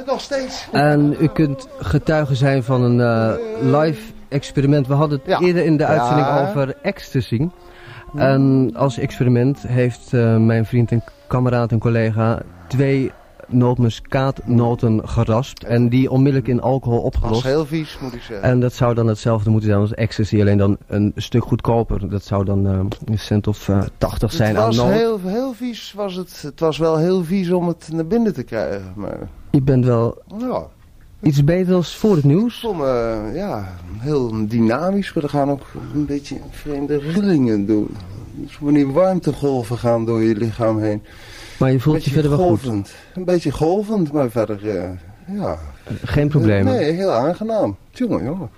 Nog steeds. En u kunt getuige zijn van een eh, live experiment. We hadden het eerder in de Ja. uitzending over ecstasy. En als experiment heeft eh, mijn vriend en kameraad en collega twee nootmuskaatnoten geraspt. En die onmiddellijk in alcohol Dat opgelost. was heel vies, moet ik zeggen. En dat zou dan hetzelfde moeten zijn als ecstasy, alleen dan een stuk goedkoper. Dat zou dan eh, een cent of eh, 80 zijn het aan was noot. heel, heel vies. Was het. het was wel heel vies om het naar binnen te krijgen. Maar Je bent wel ja, iets beter als voor het nieuws. voor me, ja, heel dynamisch. Er gaan ook een beetje vreemde rillingen doen. Dus wanneer warmtegolven gaan door je lichaam heen. Maar je voelt je verder wel goed. Een beetje golvend, maar verder, eh, ja. Geen problemen. Nee, heel aangenaam. Jongen, jongen.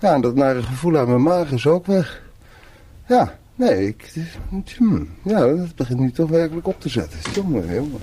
Ja, en dat nare gevoel aan mijn maag is ook weg. Ja, nee, ik, ja, dat begint nu toch werkelijk op te zetten. Jongen, jongen.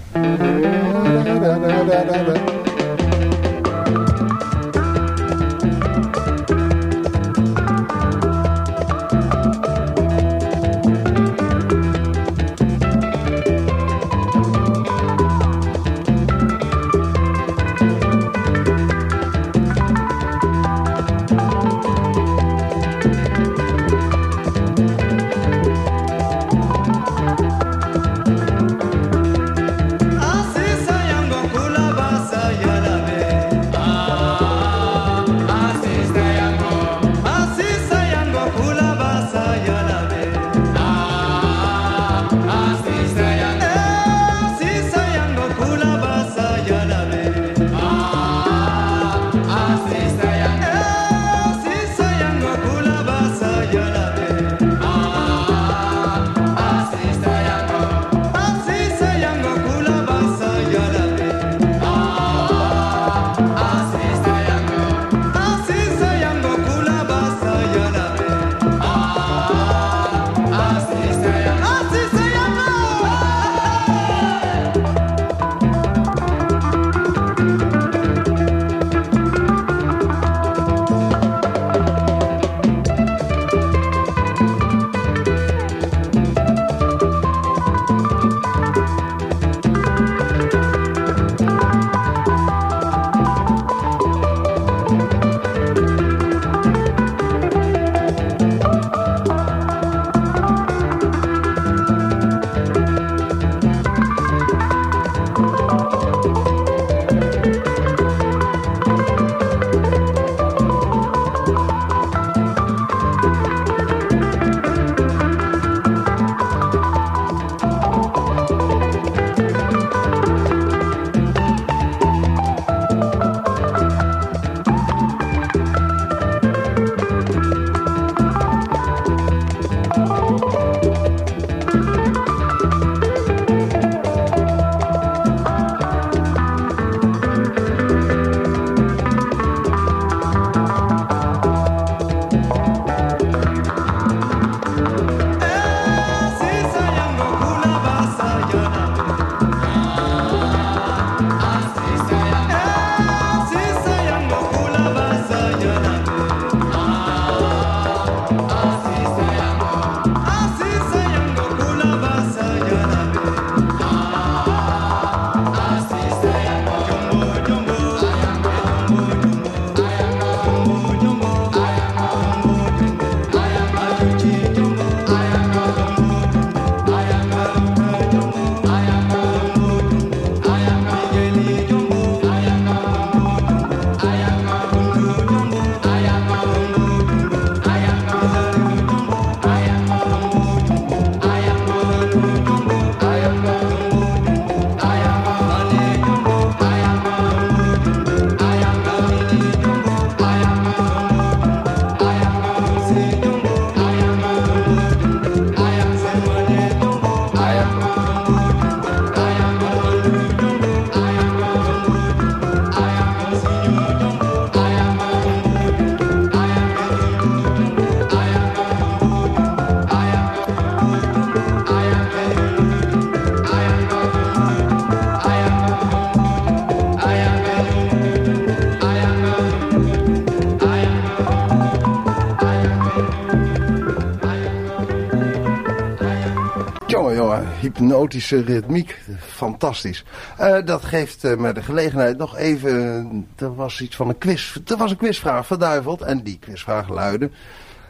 Hypnotische ritmiek. Fantastisch. Eh, dat geeft eh, me de gelegenheid nog even... Er was iets van een quiz. Er was een quizvraag verduiveld. En die quizvraag luidde...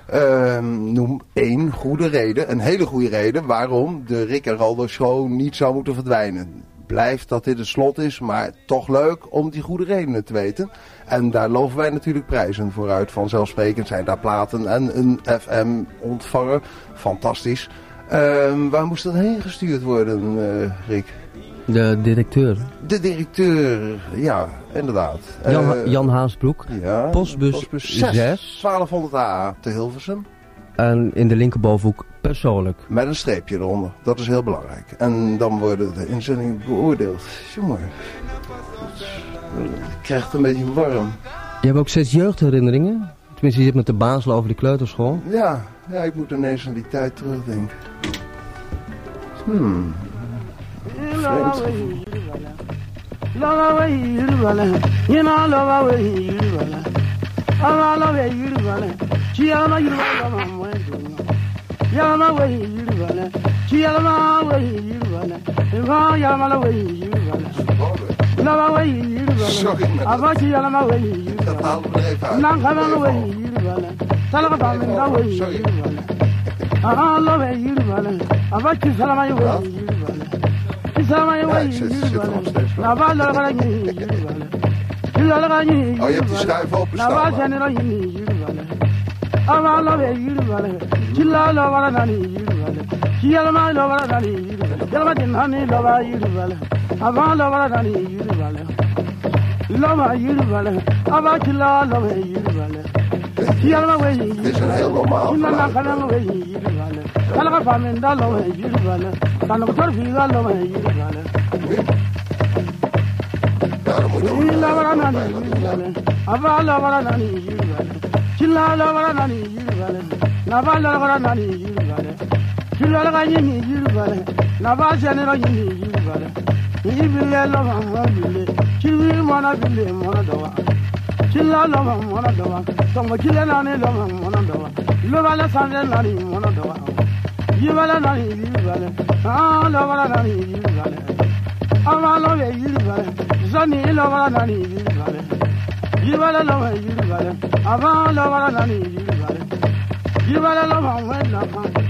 ehm, noem één goede reden, een hele goede reden... waarom de Rick en Raldo show niet zou moeten verdwijnen. Blijft dat dit het slot is, maar toch leuk om die goede redenen te weten. En daar loven wij natuurlijk prijzen vooruit. Vanzelfsprekend zijn daar platen en een FM-ontvanger. Fantastisch. Ehm, waar moest dat heen gestuurd worden, eh, Rick? De directeur. De directeur, ja, inderdaad. Jan, Eh, Jan Haasbroek. ja, Postbus, postbus 6. 6. 1200 A te Hilversum. En in de linkerbovenhoek persoonlijk. Met een streepje eronder. Dat is heel belangrijk. En dan worden de inzendingen beoordeeld. Jongen, ik krijg het een beetje warm. Je hebt ook zes jeugdherinneringen. Tenminste, je zit met de bazelen over de kleuterschool. Ja, ja, ik moet ineens aan die tijd terugdenken. Hmm. Vreemd. Yalama way yirwana, Yalama yalama way yirwana, Lava way yirwana, Abachi yalama way yirwana, Nankana way yirwana, Talakabaminda way yirwana, Ahalo way yirwana, Abachi salama way yirwana, Isalama way yirwana, Nabala way yirwana, Yalama yirwana, Oh, you. have to strive up, Nabala yirwana, Avalo way yirwana, Chilala way yirwana, yalama lobara dali yiri bala yalama dinhami loba yiri bala aba lobara dali yiri bala loba yiri bala aba kila loba yiri bala yalama we yiri bala inana kana we yiri bala kala ka famin da loba yiri bala kana ko torfi da loba yiri bala yiri lobara nani yiri bala aba lobara nani yiri bala kila lobara nani yiri bala laba lobara nani yiri bala filɔlga nyɛ ni yiri bala nabaa sɛnɛrɔ nyɛ ni yiri bala yiri bile lɔba mɔnɔ bile kiriwiri mɔnɔ bile mɔnɔ dɔba kila lɔba mɔnɔ dɔba tɔmɔ kile naani lɔba mɔnɔ dɔba lobala sanfɛ naani mɔnɔ dɔba yibala naani yiri bala aa ah, lɔbala naani yiri bala ama lɔbɛ yiri bala zɔni lɔbala naani yiri bala yibala lɔbɛ yiri bala aba lɔbala naani yiri bala yibala lɔba mɔnɔ dɔba.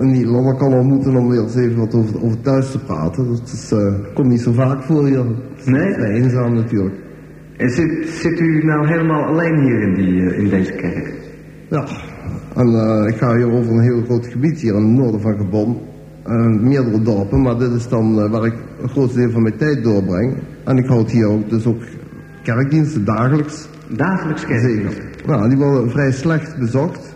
een Nederlander kan ontmoeten om weer eens even wat over, over thuis te praten. Dat is, eh, komt niet zo vaak voor hier. Nee? Het is vrij eenzaam natuurlijk. En zit, zit u nou helemaal alleen hier in, die, eh, in deze kerk? Ja, en eh, ik ga hier over een heel groot gebied hier in het noorden van Gabon. Meerdere dorpen, maar dit is dan waar ik een groot deel van mijn tijd doorbreng. En ik houd hier ook dus ook kerkdiensten dagelijks. Dagelijks kerkdiensten? Nou, die worden vrij slecht bezocht.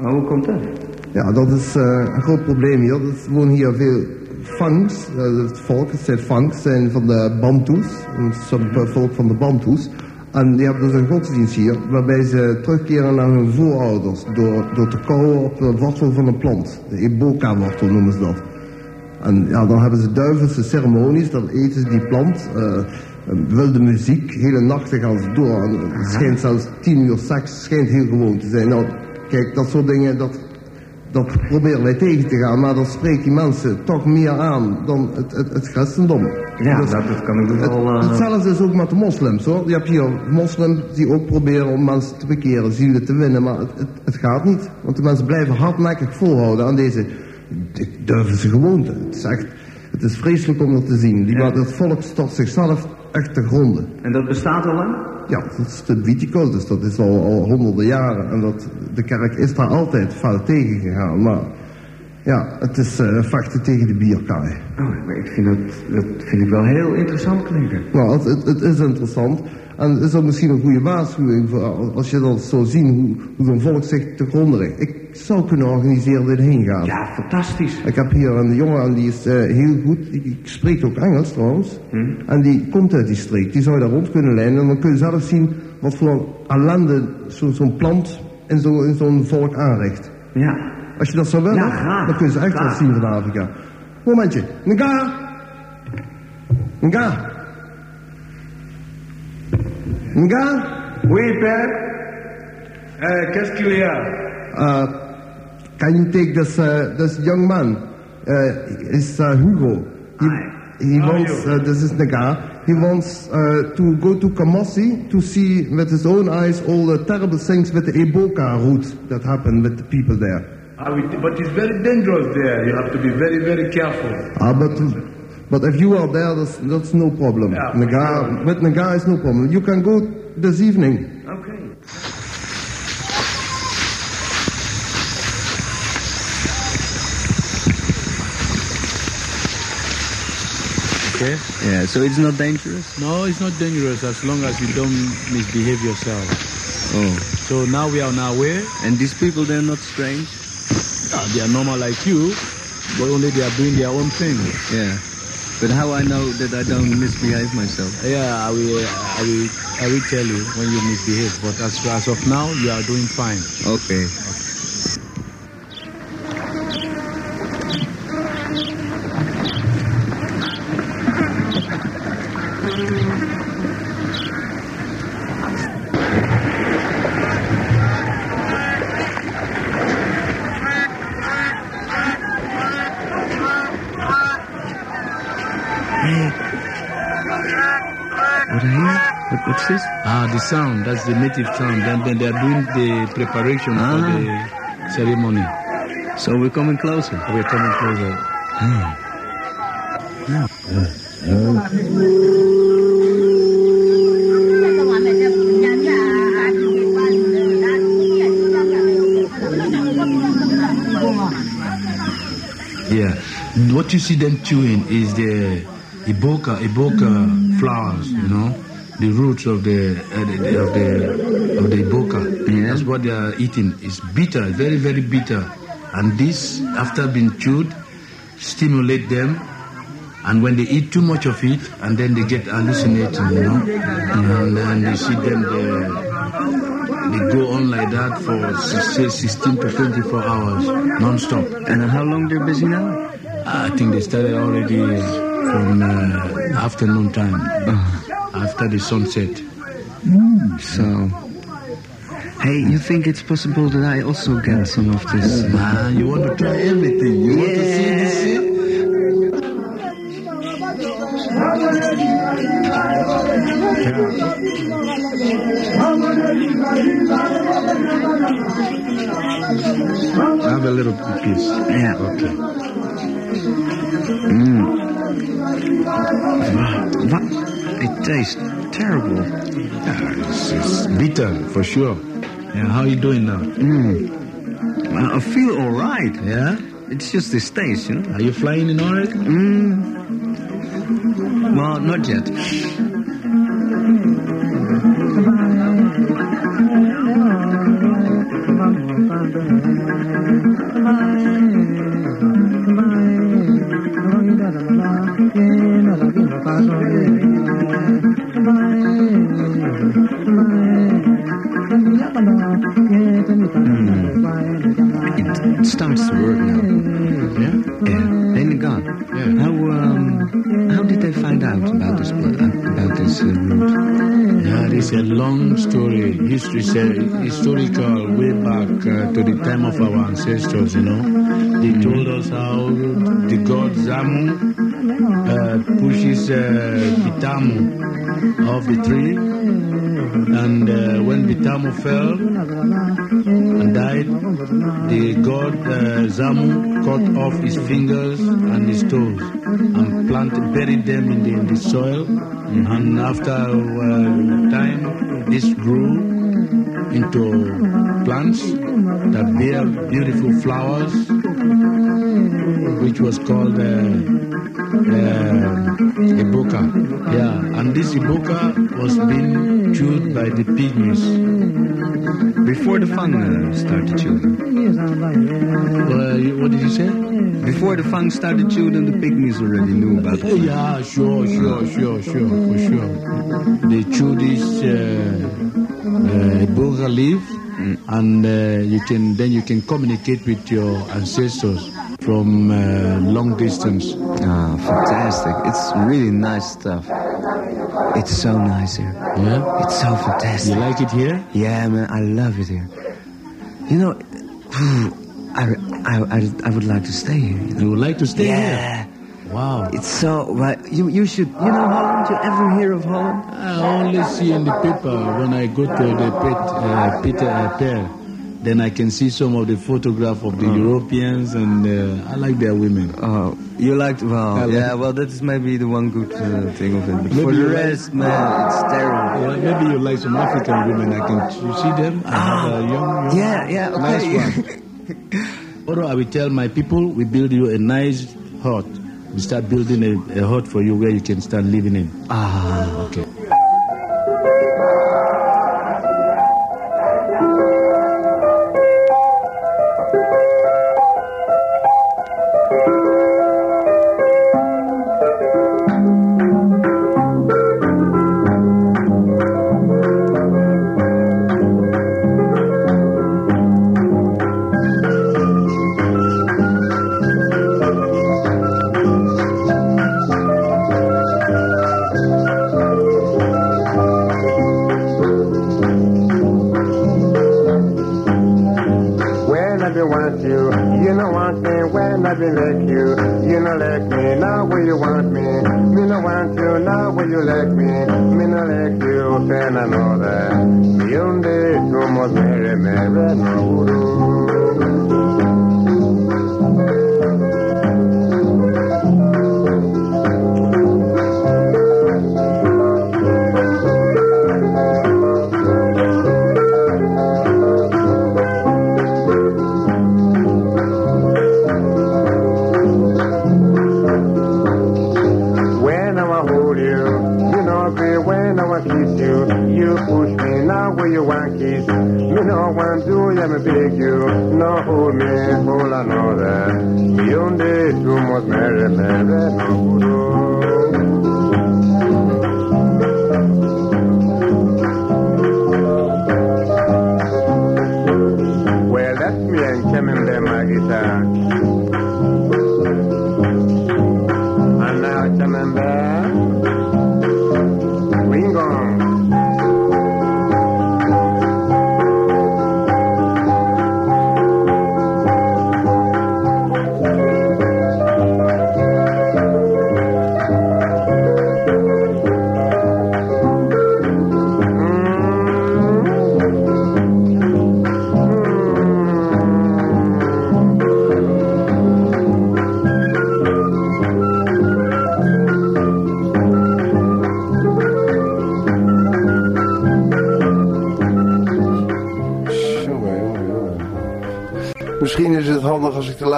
Oh, hoe komt dat? Ja, dat is eh, een groot probleem hier. Er wonen hier veel Fangs. eh, het volk, het zijn Fangs, zijn van de Bantus. Een subvolk van de Bantus. En die hebben dus een godsdienst hier, waarbij ze terugkeren naar hun voorouders. Door, door te kauwen op de wortel van een plant. De eboka-wortel noemen ze dat. En ja, dan hebben ze duivelse ceremonies, dan eten ze die plant. eh, wilde muziek, hele nachten gaan ze door. En het schijnt zelfs tien uur seks, schijnt heel gewoon te zijn. Nou, kijk, dat soort dingen, dat, dat proberen wij tegen te gaan, maar dat spreekt die mensen toch meer aan dan het, het, het christendom. Ja, Dus dat, kan ik het- wel... eh, Hetzelfde is ook met de moslims hoor. Je hebt hier moslims die ook proberen om mensen te bekeren, zielen te winnen, maar het, het, het gaat niet. Want de mensen blijven hardnekkig volhouden aan deze d- duivelse gewoonte. Het is echt, het is vreselijk om dat te zien. Die, Het volk stort zichzelf echt te gronden. En dat bestaat al lang? Ja, dat is de Wieticus, dat is al, al honderden jaren. En dat, de kerk is daar altijd fel tegen gegaan. Maar ja, het is eh vechten tegen de bierkaai. Oh, maar ik vind dat, dat vind ik wel heel interessant klinken. Nou, het, het, het is interessant. En het is ook misschien een goede waarschuwing voor als je dat zo zien hoe, hoe zo'n volk zich te gronden richt. Ik zou kunnen organiseren dat heen gaan. Ja, fantastisch. Ik heb hier een jongen en die is eh, heel goed. Die, spreekt ook Engels trouwens. Hm? En die komt uit die streek. Die zou je daar rond kunnen leiden. En dan kun je zelf zien wat voor ellende zo- zo'n plant in zo- zo'n volk aanricht. Ja. Als je dat zou willen, Ja, dan kun je ze echt wel zien van Afrika. Momentje. Nga! Nga! Nga! Oui, père. Euh, Qu'est-ce qu'il y a Uh, can you take this uh, this young man? Uh, is uh, Hugo. He, he wants. Uh, this is the guy. He wants uh, to go to Kamasi to see with his own eyes all the terrible things with the Eboka route that happened with the people there. Ah, but it's very dangerous there. You have to be very, very careful. Ah, but but if you are there, that's, that's no problem. Yeah, Naga, with Naga is no problem. You can go this evening. Okay. Okay? Yeah, so it's not dangerous? No, it's not dangerous as long as you don't misbehave yourself. Oh. So now we are on our way. And these people, they're not strange? Uh, they are normal like you, but only they are doing their own thing. Yeah. But how I know that I don't misbehave myself? Yeah, I will, I will, I will tell you when you misbehave. But as, as of now, you are doing fine. Okay. What I hear? What, what's this? Ah, the sound. That's the native sound. Then, then they are doing the preparation for the ceremony. So we're coming closer. We're coming closer. Yeah. What you see them chewing is the iboka, iboka flowers, you know, the roots of the, uh, the of the of the iboka. That's what they are eating. It's bitter, very very bitter, and this after being chewed, stimulate them. And when they eat too much of it, and then they get hallucinating, you know, and then you see them, they, they go on like that for say 16 to 24 hours, non-stop. And how long they're busy now? I think they started already from uh, afternoon time, after the sunset. So, hey, you think it's possible that I also get some of this? Man, you want to try everything. You want to see this shit? Have a little piece. Yeah. Okay. Tastes terrible. Yeah, it's, it's bitter for sure. Yeah, how are you doing now? Mm. I feel all right. Yeah? It's just this taste, you know. Are you flying in already? Mm. Well, not yet. Historical way back uh, to the time of our ancestors, you know. They told us how the god Zamu uh, pushes uh, Bitamu off the tree. And uh, when Bitamu fell and died, the god uh, Zamu cut off his fingers and his toes and planted, buried them in the, in the soil. And after uh, time, this grew into plants that bear beautiful flowers, which was called uh, uh, Iboka. Yeah, and this Iboka was being chewed by the pygmies. Before the Fang started chewing. Uh, what did you say? Before the Fang started chewing, the pygmies already knew about it. Yeah, sure, sure, sure, sure, for sure. They chew this uh, uh, Iboga leaf, and uh, you can then you can communicate with your ancestors from uh, long distance. Ah, fantastic. It's really nice stuff. It's so nice here. Yeah? It's so fantastic. You like it here? Yeah, man, I love it here. You know, I, I, I, I would like to stay here. You would like to stay yeah. here? Wow. It's so, right. You, you should, you know Holland? You ever hear of Holland? I only see in the paper when I go to the pet, uh, Peter uh. Then I can see some of the photograph of the Europeans, and uh, I like their women. Oh, you liked, well, like- yeah, well, that is maybe the one good uh, thing of it. But Maybe for the you like- rest, man, it's terrible. Yeah, maybe you like some African women. I can you see them. I have a young, young Yeah, yeah, okay. nice one. Or I will tell my people, we build you a nice hut. We start building a, a hut for you where you can start living in. Ah, okay.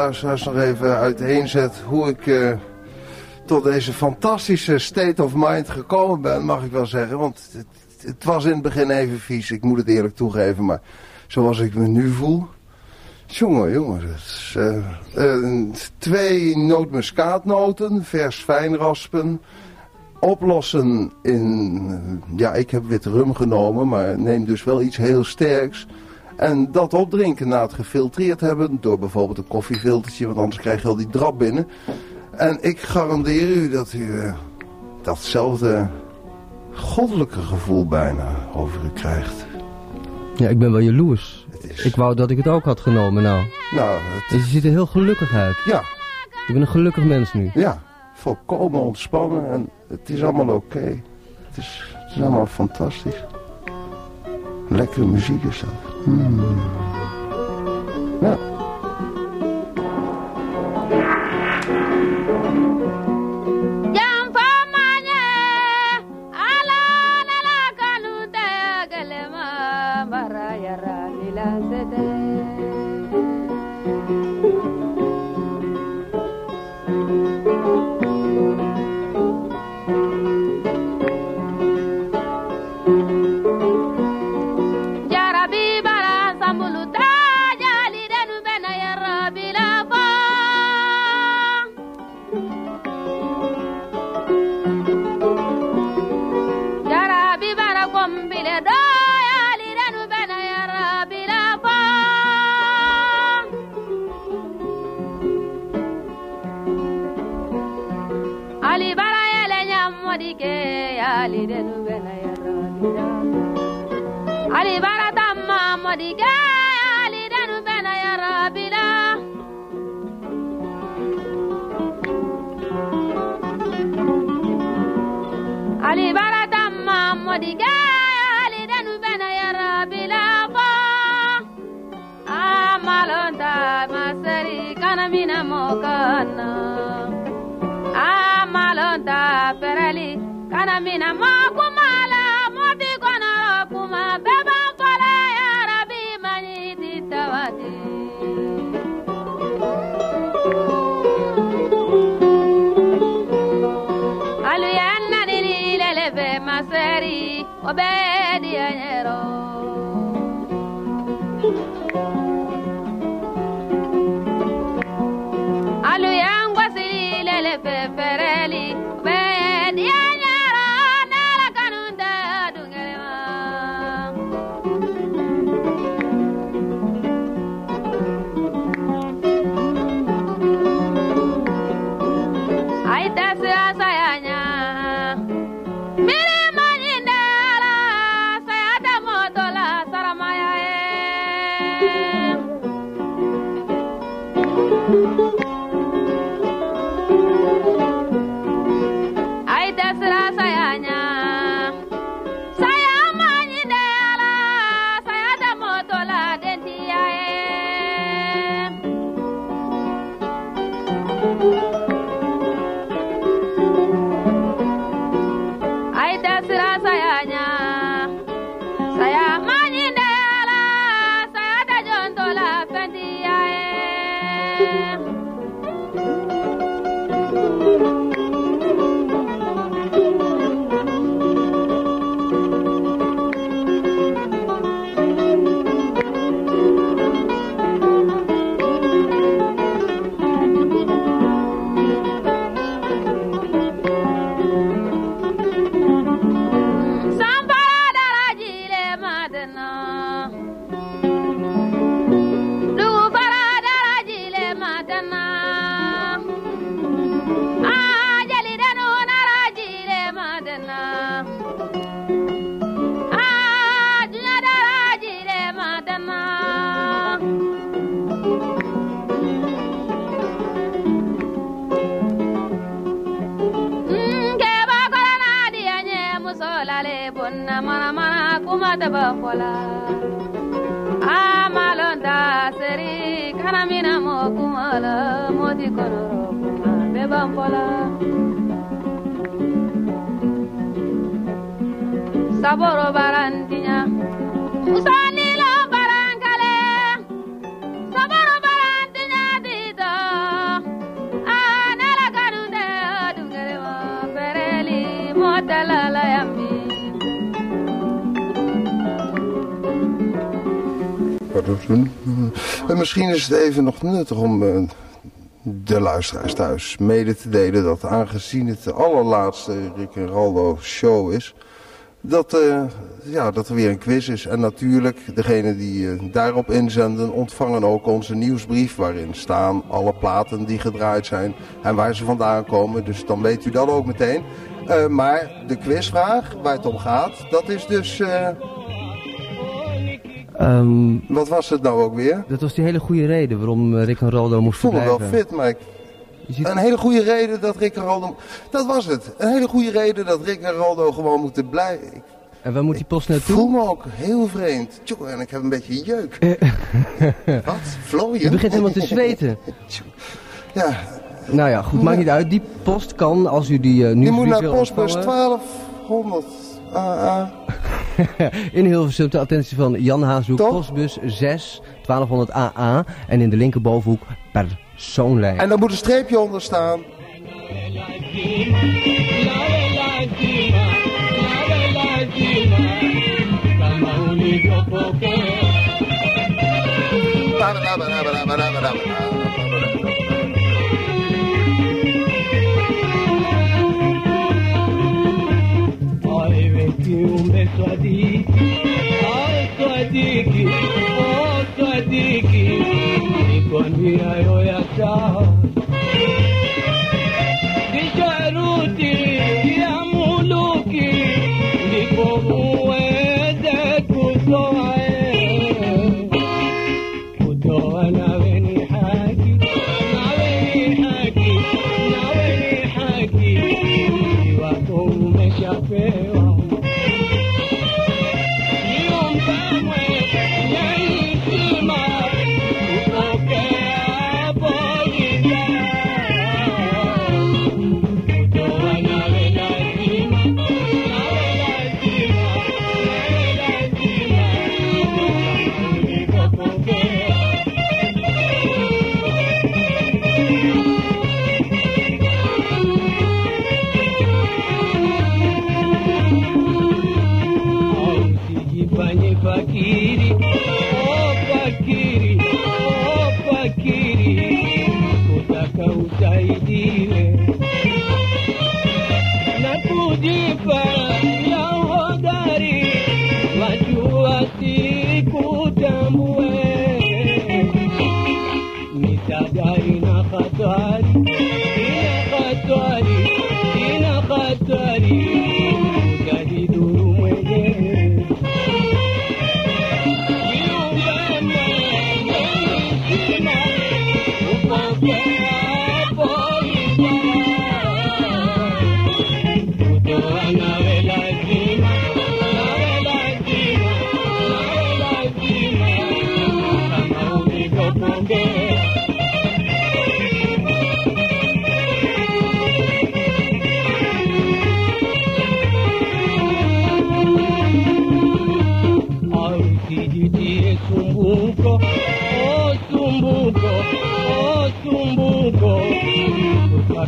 Luisteraars nog even uiteenzet hoe ik eh, tot deze fantastische state of mind gekomen ben, mag ik wel zeggen. Want het, het was in het begin even vies, ik moet het eerlijk toegeven, maar zoals ik me nu voel. Jongen, jongen, dat is, eh, eh, twee nootmuskaatnoten, vers fijnraspen, oplossen in, ja, ik heb witte rum genomen, maar neem dus wel iets heel sterks. En dat opdrinken na het gefiltreerd hebben, door bijvoorbeeld een koffiefiltertje, want anders krijg je al die drap binnen. En ik garandeer u dat u eh, datzelfde goddelijke gevoel bijna over u krijgt. Ja, ik ben wel jaloers. Ik wou dat ik het ook had genomen nou. Nou, Je ziet er heel gelukkig uit. Ja. Je bent een gelukkig mens nu. Ja, volkomen ontspannen en het is allemaal oké. Het, is, het is allemaal fantastisch. Lekkere muziek is dat. Hmm. modigaalidan ubanayo rabilaabo amalonta masari kanamina mokana. Amalonta perali kanamina mokum is even nog nuttig om eh, de luisteraars thuis mede te delen dat aangezien het de allerlaatste Rick en Raldo show is, dat, eh, ja, dat er weer een quiz is. En natuurlijk, degenen die eh, daarop inzenden, ontvangen ook onze nieuwsbrief. Waarin staan alle platen die gedraaid zijn en waar ze vandaan komen. Dus dan weet u dat ook meteen. Maar de quizvraag, waar het om gaat, dat is dus... eh, Ehm, wat was het nou ook weer? dat was die hele goede reden waarom eh, Rick en Roldo moest Ik voel me wel fit, maar ik... Een hele goede reden dat Rick en Roldo... Dat was het. Een hele goede reden dat Rick en Roldo gewoon moeten blijven. Ik En waar moet die post voel naartoe? me ook heel vreemd. Tjoh, en ik heb een beetje jeuk. Wat? Vlooien? Je begint helemaal te zweten. Ja. Nou ja, goed, maakt niet uit. Die post kan, als u die eh Je nu moet naar postbus 1200 AA. In Hilversum, ter attentie van Jan Haashoek, postbus 6, 1200 AA. En in de linkerbovenhoek persoonlijn. En daar moet een streepje onder staan. Ia, ia, ia, ciao. Yeah.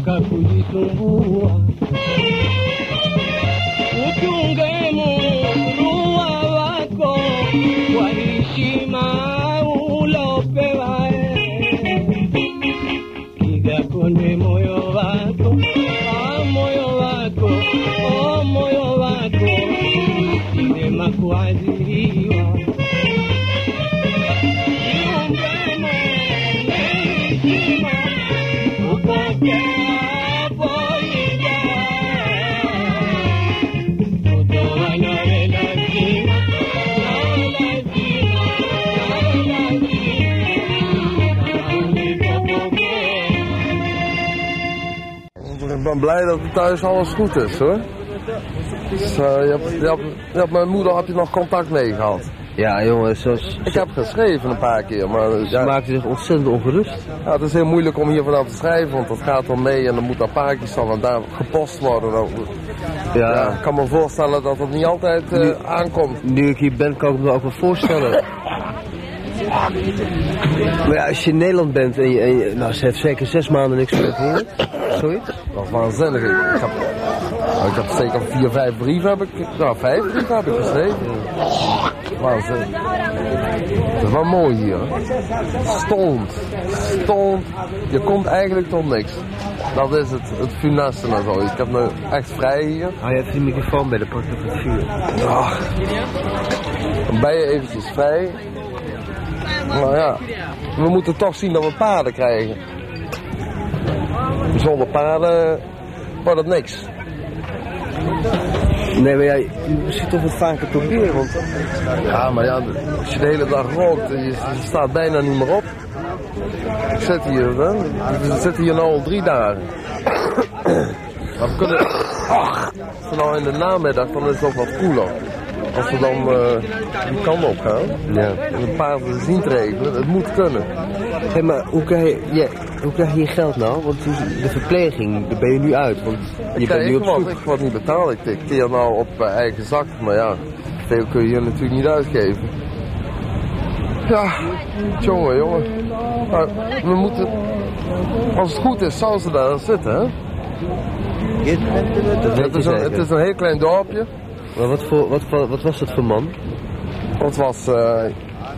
kakuyitoa utunge murua wako kwa heshima ulopewae igakonwe moyo wako a moyo wako o moyo wako usilema kuadhiriwa Yeah. Ik ben blij dat thuis alles goed is hoor. Dus, eh, je, hebt, je, hebt, je hebt mijn moeder had je nog contact mee gehad. Ja jongens, zoals... Ik heb geschreven een paar keer, maar... Ze ja, maakte zich ontzettend ongerust. ja, het is heel moeilijk om hier vanaf te schrijven, want dat gaat dan mee en dan moet naar Pakistan en daar gepost worden. Dan, ja. ik kan me voorstellen dat het niet altijd eh, Nu- aankomt. Nu ik hier ben, kan ik het me ook wel voorstellen. Maar ja, als je in Nederland bent en je, en je- nou, ze heeft zeker zes maanden niks meer gehoord. Waanzinnig. Ik heb, ik heb zeker vier, vijf brieven heb ik, nou vijf brieven heb ik geschreven. Waanzinnig. Het is wel mooi hier. Stond. Stond. Je komt eigenlijk tot niks. Dat is het, het funeste en zo. Ik heb nu echt vrij hier. Hou je even die microfoon bij de pak op het vuur. Dan ben je eventjes vrij. Maar ja, we moeten toch zien dat we paarden krijgen. Zonder paarden wordt het niks. Nee, maar jij, ziet toch het vaker proberen, want... Ja, maar ja, als je de hele dag rookt, je, je staat bijna niet meer op. Ik zit hier, hè? We zitten hier nu al drie dagen. Maar we kunnen... Ach, in de namiddag, dan is het ook wat koeler. Als we dan eh, die kant op gaan. Ja. En een paar zien te regelen, het moet kunnen. Hé, maar hoe krijg, je, ja, hoe krijg je je geld nou? Want de verpleging, daar ben je nu uit. Want je Ik, bent nu op zoek. ik word niet betaald, ik ik keer nou op eh, eigen zak. Maar ja, veel kun je hier natuurlijk niet uitgeven. Ja, jongen, jongen. Maar we moeten, als het goed is, zou ze daar zitten, hè? Het is, een, het is een heel klein dorpje. Maar wat, voor, wat, wat, wat was dat voor man? Het was eh,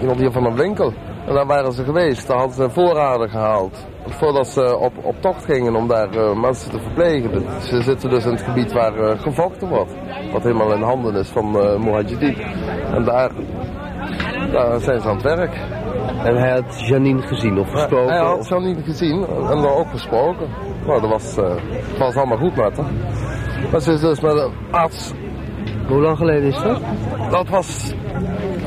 iemand hier van een winkel. En daar waren ze geweest. Daar hadden ze voorraden gehaald. Voordat ze op, op tocht gingen om daar eh, mensen te verplegen. Dus Ze zitten dus in het gebied waar eh, gevochten wordt. Wat helemaal in handen is van Mujahideen. En daar, daar zijn ze aan het werk. En hij had Janine gezien of gesproken? Hij had Janine gezien en daar ook gesproken. Nou, dat was, het was allemaal goed met haar. Maar ze is dus met een arts. Hoe lang geleden is dat? Dat was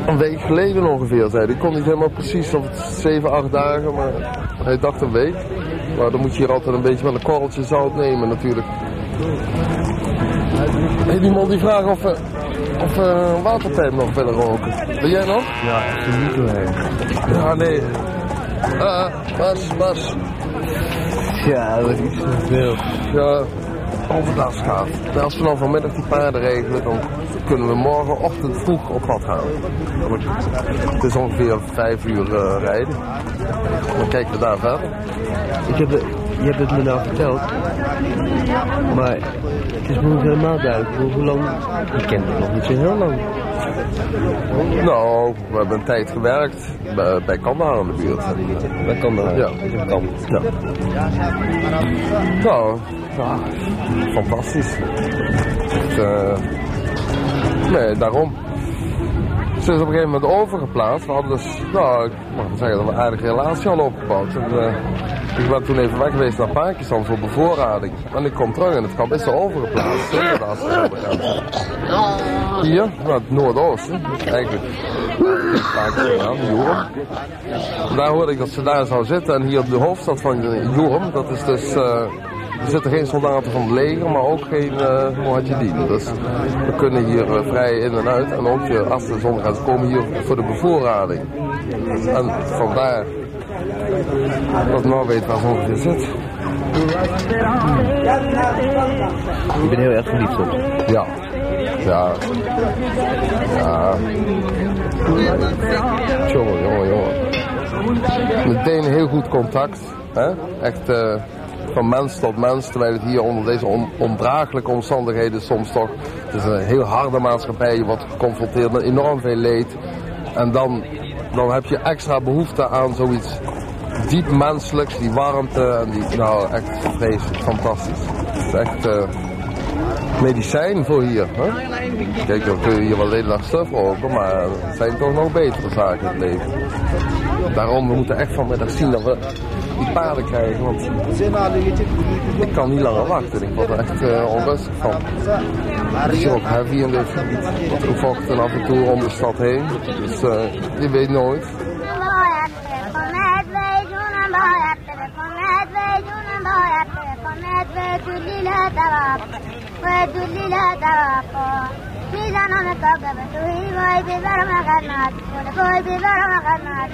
een week geleden ongeveer, zei hij. Ik kon niet helemaal precies of het 7, 8 dagen, maar hij dacht een week. Maar dan moet je hier altijd een beetje met een korreltje zout nemen natuurlijk. Hey, die man die vraagt of we, of we een waterpijp nog willen roken. Wil jij nog? Ja, absoluut wel. Ja, nee. Ah, Bas, Bas. Ja, dat is te veel. Ja, overdag gaat. En als we dan vanmiddag die paarden regelen, dan kunnen we morgenochtend vroeg op pad gaan. Het is ongeveer vijf uur eh, rijden. Dan kijken we daar verder. Ik heb, je hebt het me nou verteld. Maar het is me niet helemaal duidelijk. Hoe, hoe lang... Je kent het nog niet zo heel lang. Nou, we hebben een tijd gewerkt bij, bij Kandahar in de buurt. Bij Kandahar? Ja. Ja. Nou, ja, fantastisch. Het, eh, nee, daarom. Ze is op een gegeven moment overgeplaatst. We hadden dus, nou, ik mag wel zeggen dat we een aardige relatie hadden opgebouwd. En, eh, ik ben toen even weg geweest naar Pakistan voor bevoorrading. En ik kom terug en het kamp is er overgeplaatst. Hier, naar het noordoosten. Eigenlijk Pakistan, Joram. Daar hoorde ik dat ze daar zou zitten. En hier op de hoofdstad van Joram, dat is dus... eh, er zitten geen soldaten van het leger, maar ook geen uh, Mujahideen. Dus we kunnen hier eh, vrij in en uit. En ook je als de zonnegrens komen hier voor de bevoorrading. En vandaar dat nou weet waar ze ongeveer zit. Ik ben heel erg verliefd op. Ja. Ja. Ja. Jongen, jongen, jongen. Meteen heel goed contact. Hè? Echt eh, van mens tot mens. Terwijl het hier onder deze on ondraaglijke omstandigheden soms toch... Het is een heel harde maatschappij. Je wordt geconfronteerd met enorm veel leed. En dan, dan heb je extra behoefte aan zoiets diep menselijks. Die warmte en die... Nou, echt vreselijk. Fantastisch. Het is echt... eh, medicijn voor hier. Hè? Kijk, dan kun je hier wel de hele dag stuf roken, maar er zijn toch nog betere zaken in het leven. Daarom, we moeten echt vanmiddag zien dat we die paarden krijgen, want ik kan niet langer wachten. Ik word er echt eh, onrustig van. Het is ook heavy in dit gebied. Wat gevochten af en toe om de stad heen. Dus eh, je weet nooit. می‌زنم کاغذ توی وای ببرم خدمت وای ببرم خدمت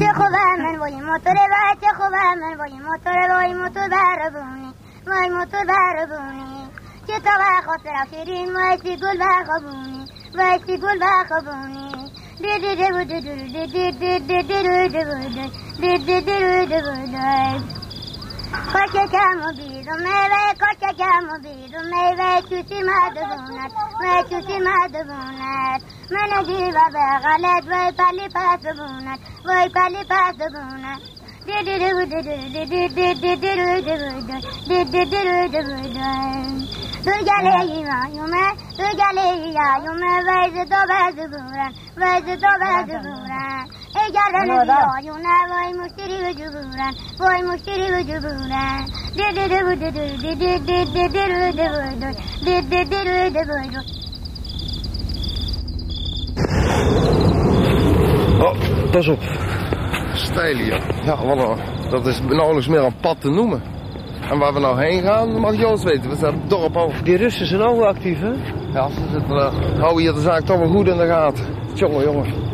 چه خوبه من وای موتور و چه خوبه من وای موتور وای موتور بربونی وای موتور بربونی چه تا خاطر شیرین وای سی گل بخبونی وای سی گل بخبونی دی دی دی خوش کم و بیرو میوه خوش کم و بیرو میوه چوسی مدبوند و چوسی مدبوند من دیوه به غلط وی پلی پس بوند وی پلی پس دی دو گله دی دو گله دی ویز دو دی بورن ویز دو دی بورن Oh, pas op. Steil hier. Ja, wat Dat is nauwelijks meer een pad te noemen. En waar we nou heen gaan, mag Joost weten. We zijn het dorp over. Die Russen zijn ook actief, hè? Ja, ze zitten, houden hier de zaak toch wel goed in de gaten. Tjonge, jongen.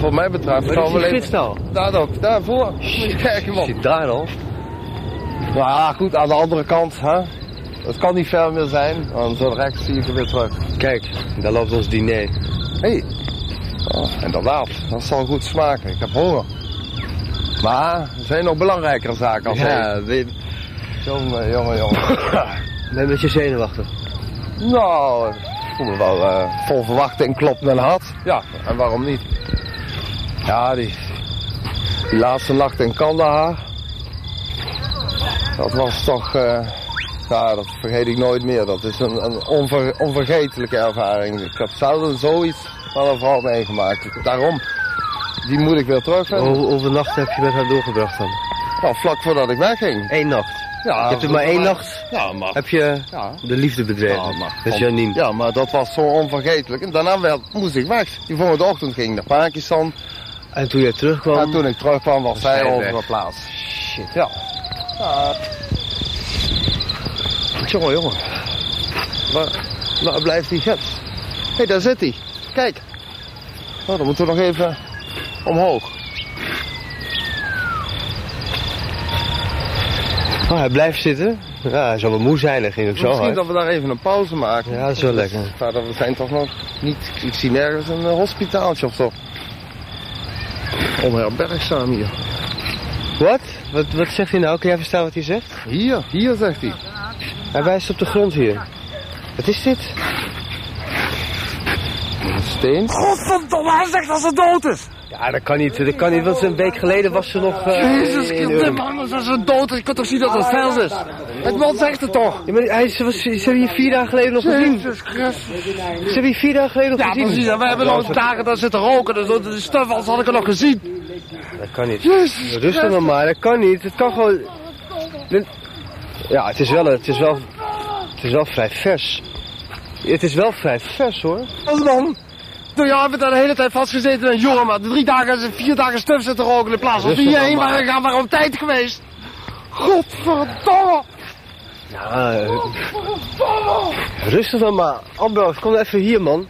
Wat mij betreft... Gaan is we nou? Daar ook, daarvoor. Moet je kijken, man. Zit daar al? Nou ja, goed, aan de andere kant, hè. Het kan niet ver meer zijn, want zo direct zie ik er weer terug. Kijk, daar loopt ons diner. Hé, hey. oh, inderdaad, dat zal goed smaken. Ik heb honger. Maar er zijn nog belangrijkere zaken als Ja, eten. Jongen, jongen, jongen. Ben je met je zenuwachtig? nou, ik voel me wel eh, vol verwachting, klopt mijn hart. Ja, en waarom niet? Ja, die, die laatste nacht in Kandahar. Dat was toch, eh, ja, dat vergeet ik nooit meer. Dat is een, een onver, onvergetelijke ervaring. Ik heb zelden zoiets van een vrouw meegemaakt. Daarom, die moet ik weer terugvinden. Hoe, hoeveel nachten heb je met haar doorgebracht dan? Nou, vlak voordat ik wegging. Eén nacht? Ja, je hebt er maar één nacht? Ja, maar... Heb je de liefde bedreven? Ja, maar- Met Janine? Ja, maar dat was zo onvergetelijk. En daarna werd, moest ik weg. Die volgende ochtend ging ik naar Pakistan. En toen je terugkwam? Ja, toen ik terugkwam was zij plaats. Shit. Ja. ja. Jongen, jongen. Waar, waar blijft die gids? Hé, hey, daar zit hij. Kijk. Oh, dan moeten we nog even omhoog. Oh, hij blijft zitten? Ja, hij zal wel moe zijn, dat ging ook zo Misschien hard. dat we daar even een pauze maken. Ja, dat is wel lekker. We zijn toch nog niet... Ik zie nergens een eh, hospitaaltje of zo. Onherbergzaam hier. Wat? wat? Wat zegt hij nou? Kun jij verstaan wat hij zegt? Hier, hier zegt hij. Hij wijst op de grond hier. Wat is dit? Een steen. Godverdomme, hij zegt dat ze dood is! Ja, dat kan niet. Dat kan niet, want een week geleden was ze nog... eh, Jezus, de man als ze dood. Je kunt toch zien dat het vers is? Het man zegt het toch? Ja, maar hij, ze, was, ze hebben hier vier dagen geleden nog gezien. Jezus Christus. Ze hebben hier vier dagen geleden nog Ja, gezien. precies. En we hebben nog dagen daar zitten roken. Dus dat de stuf als had ik er nog gezien. Dat kan niet. Jezus Rustig nog maar, dat kan niet. Het kan gewoon... Ja, het is wel, het is wel, het is wel vrij vers. Het is wel vrij vers hoor. Als man. Toen ja, hebben we daar de hele tijd vastgezeten. En jongen, maar drie dagen, vier dagen stuf zitten roken. In plaats van Rustig hierheen dan maar. waren gaan, waren op tijd geweest. Godverdomme. Ja, eh, rustig dan maar. Ambros, kom even hier man.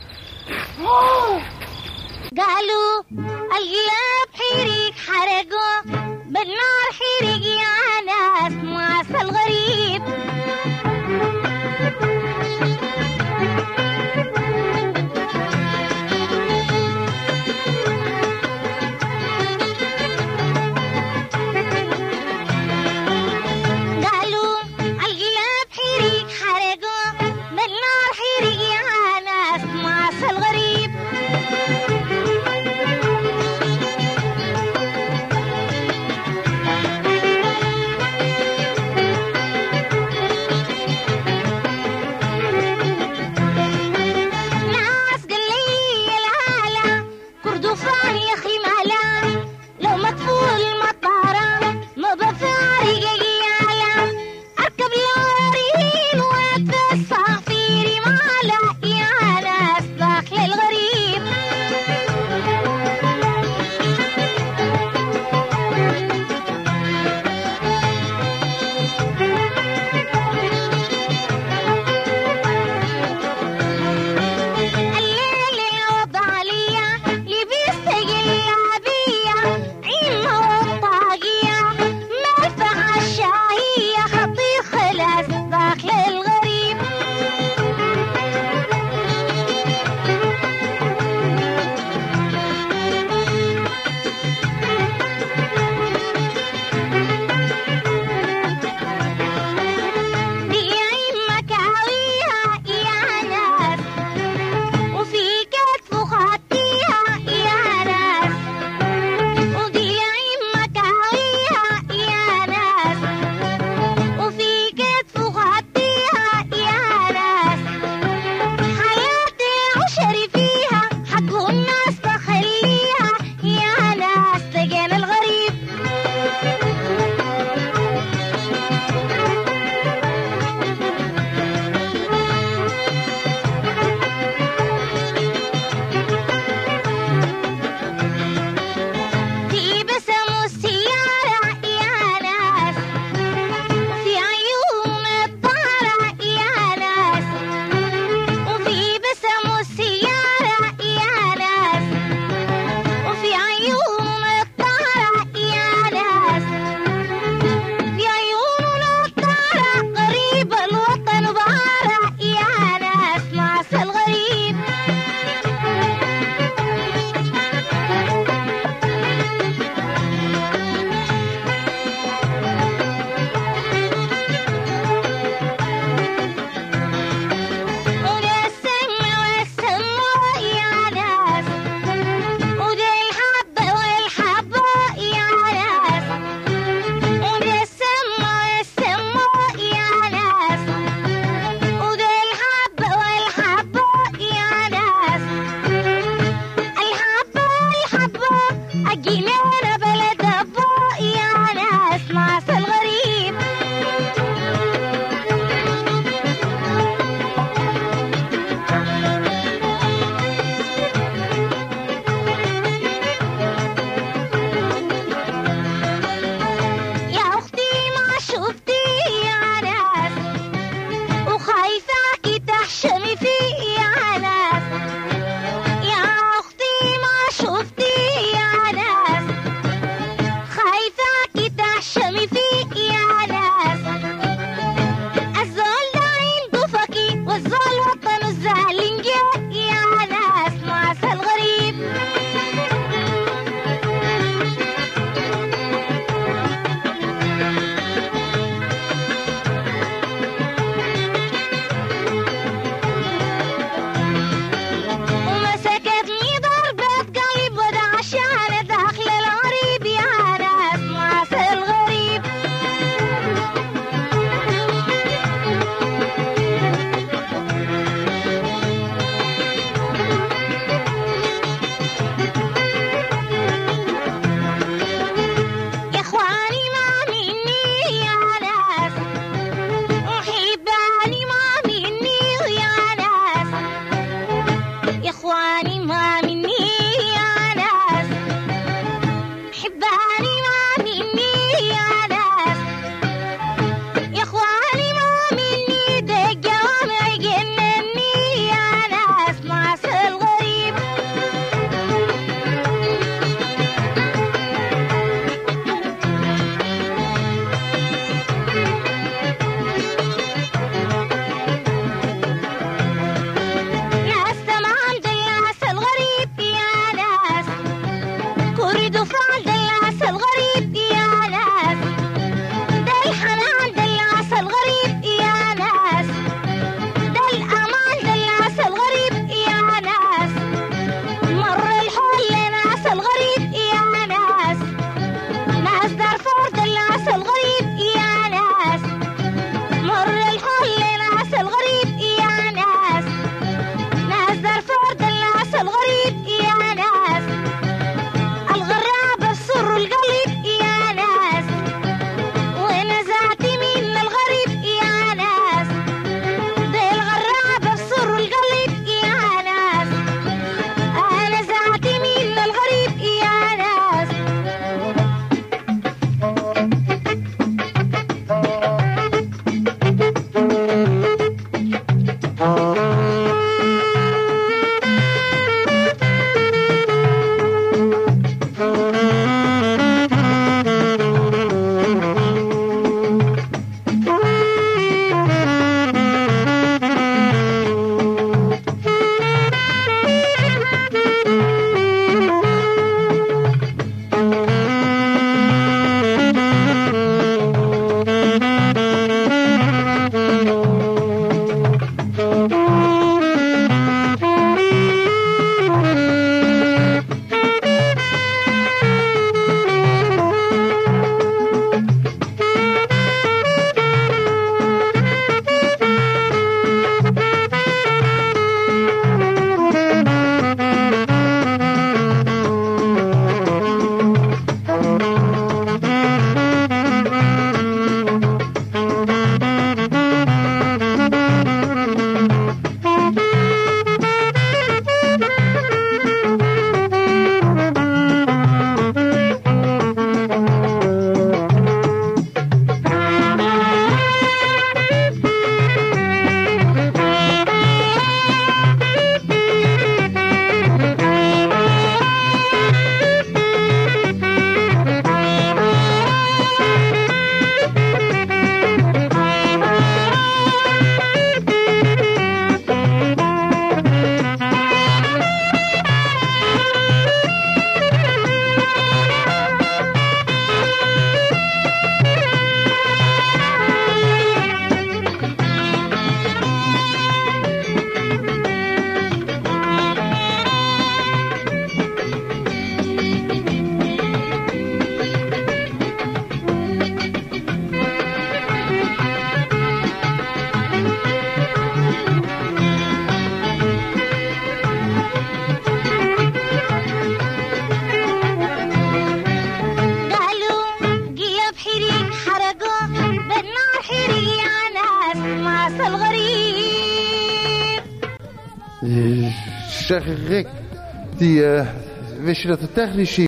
قالوا الغياب حريق حرقوا بالنار حرق يا ناس معسى الغريب dat de technici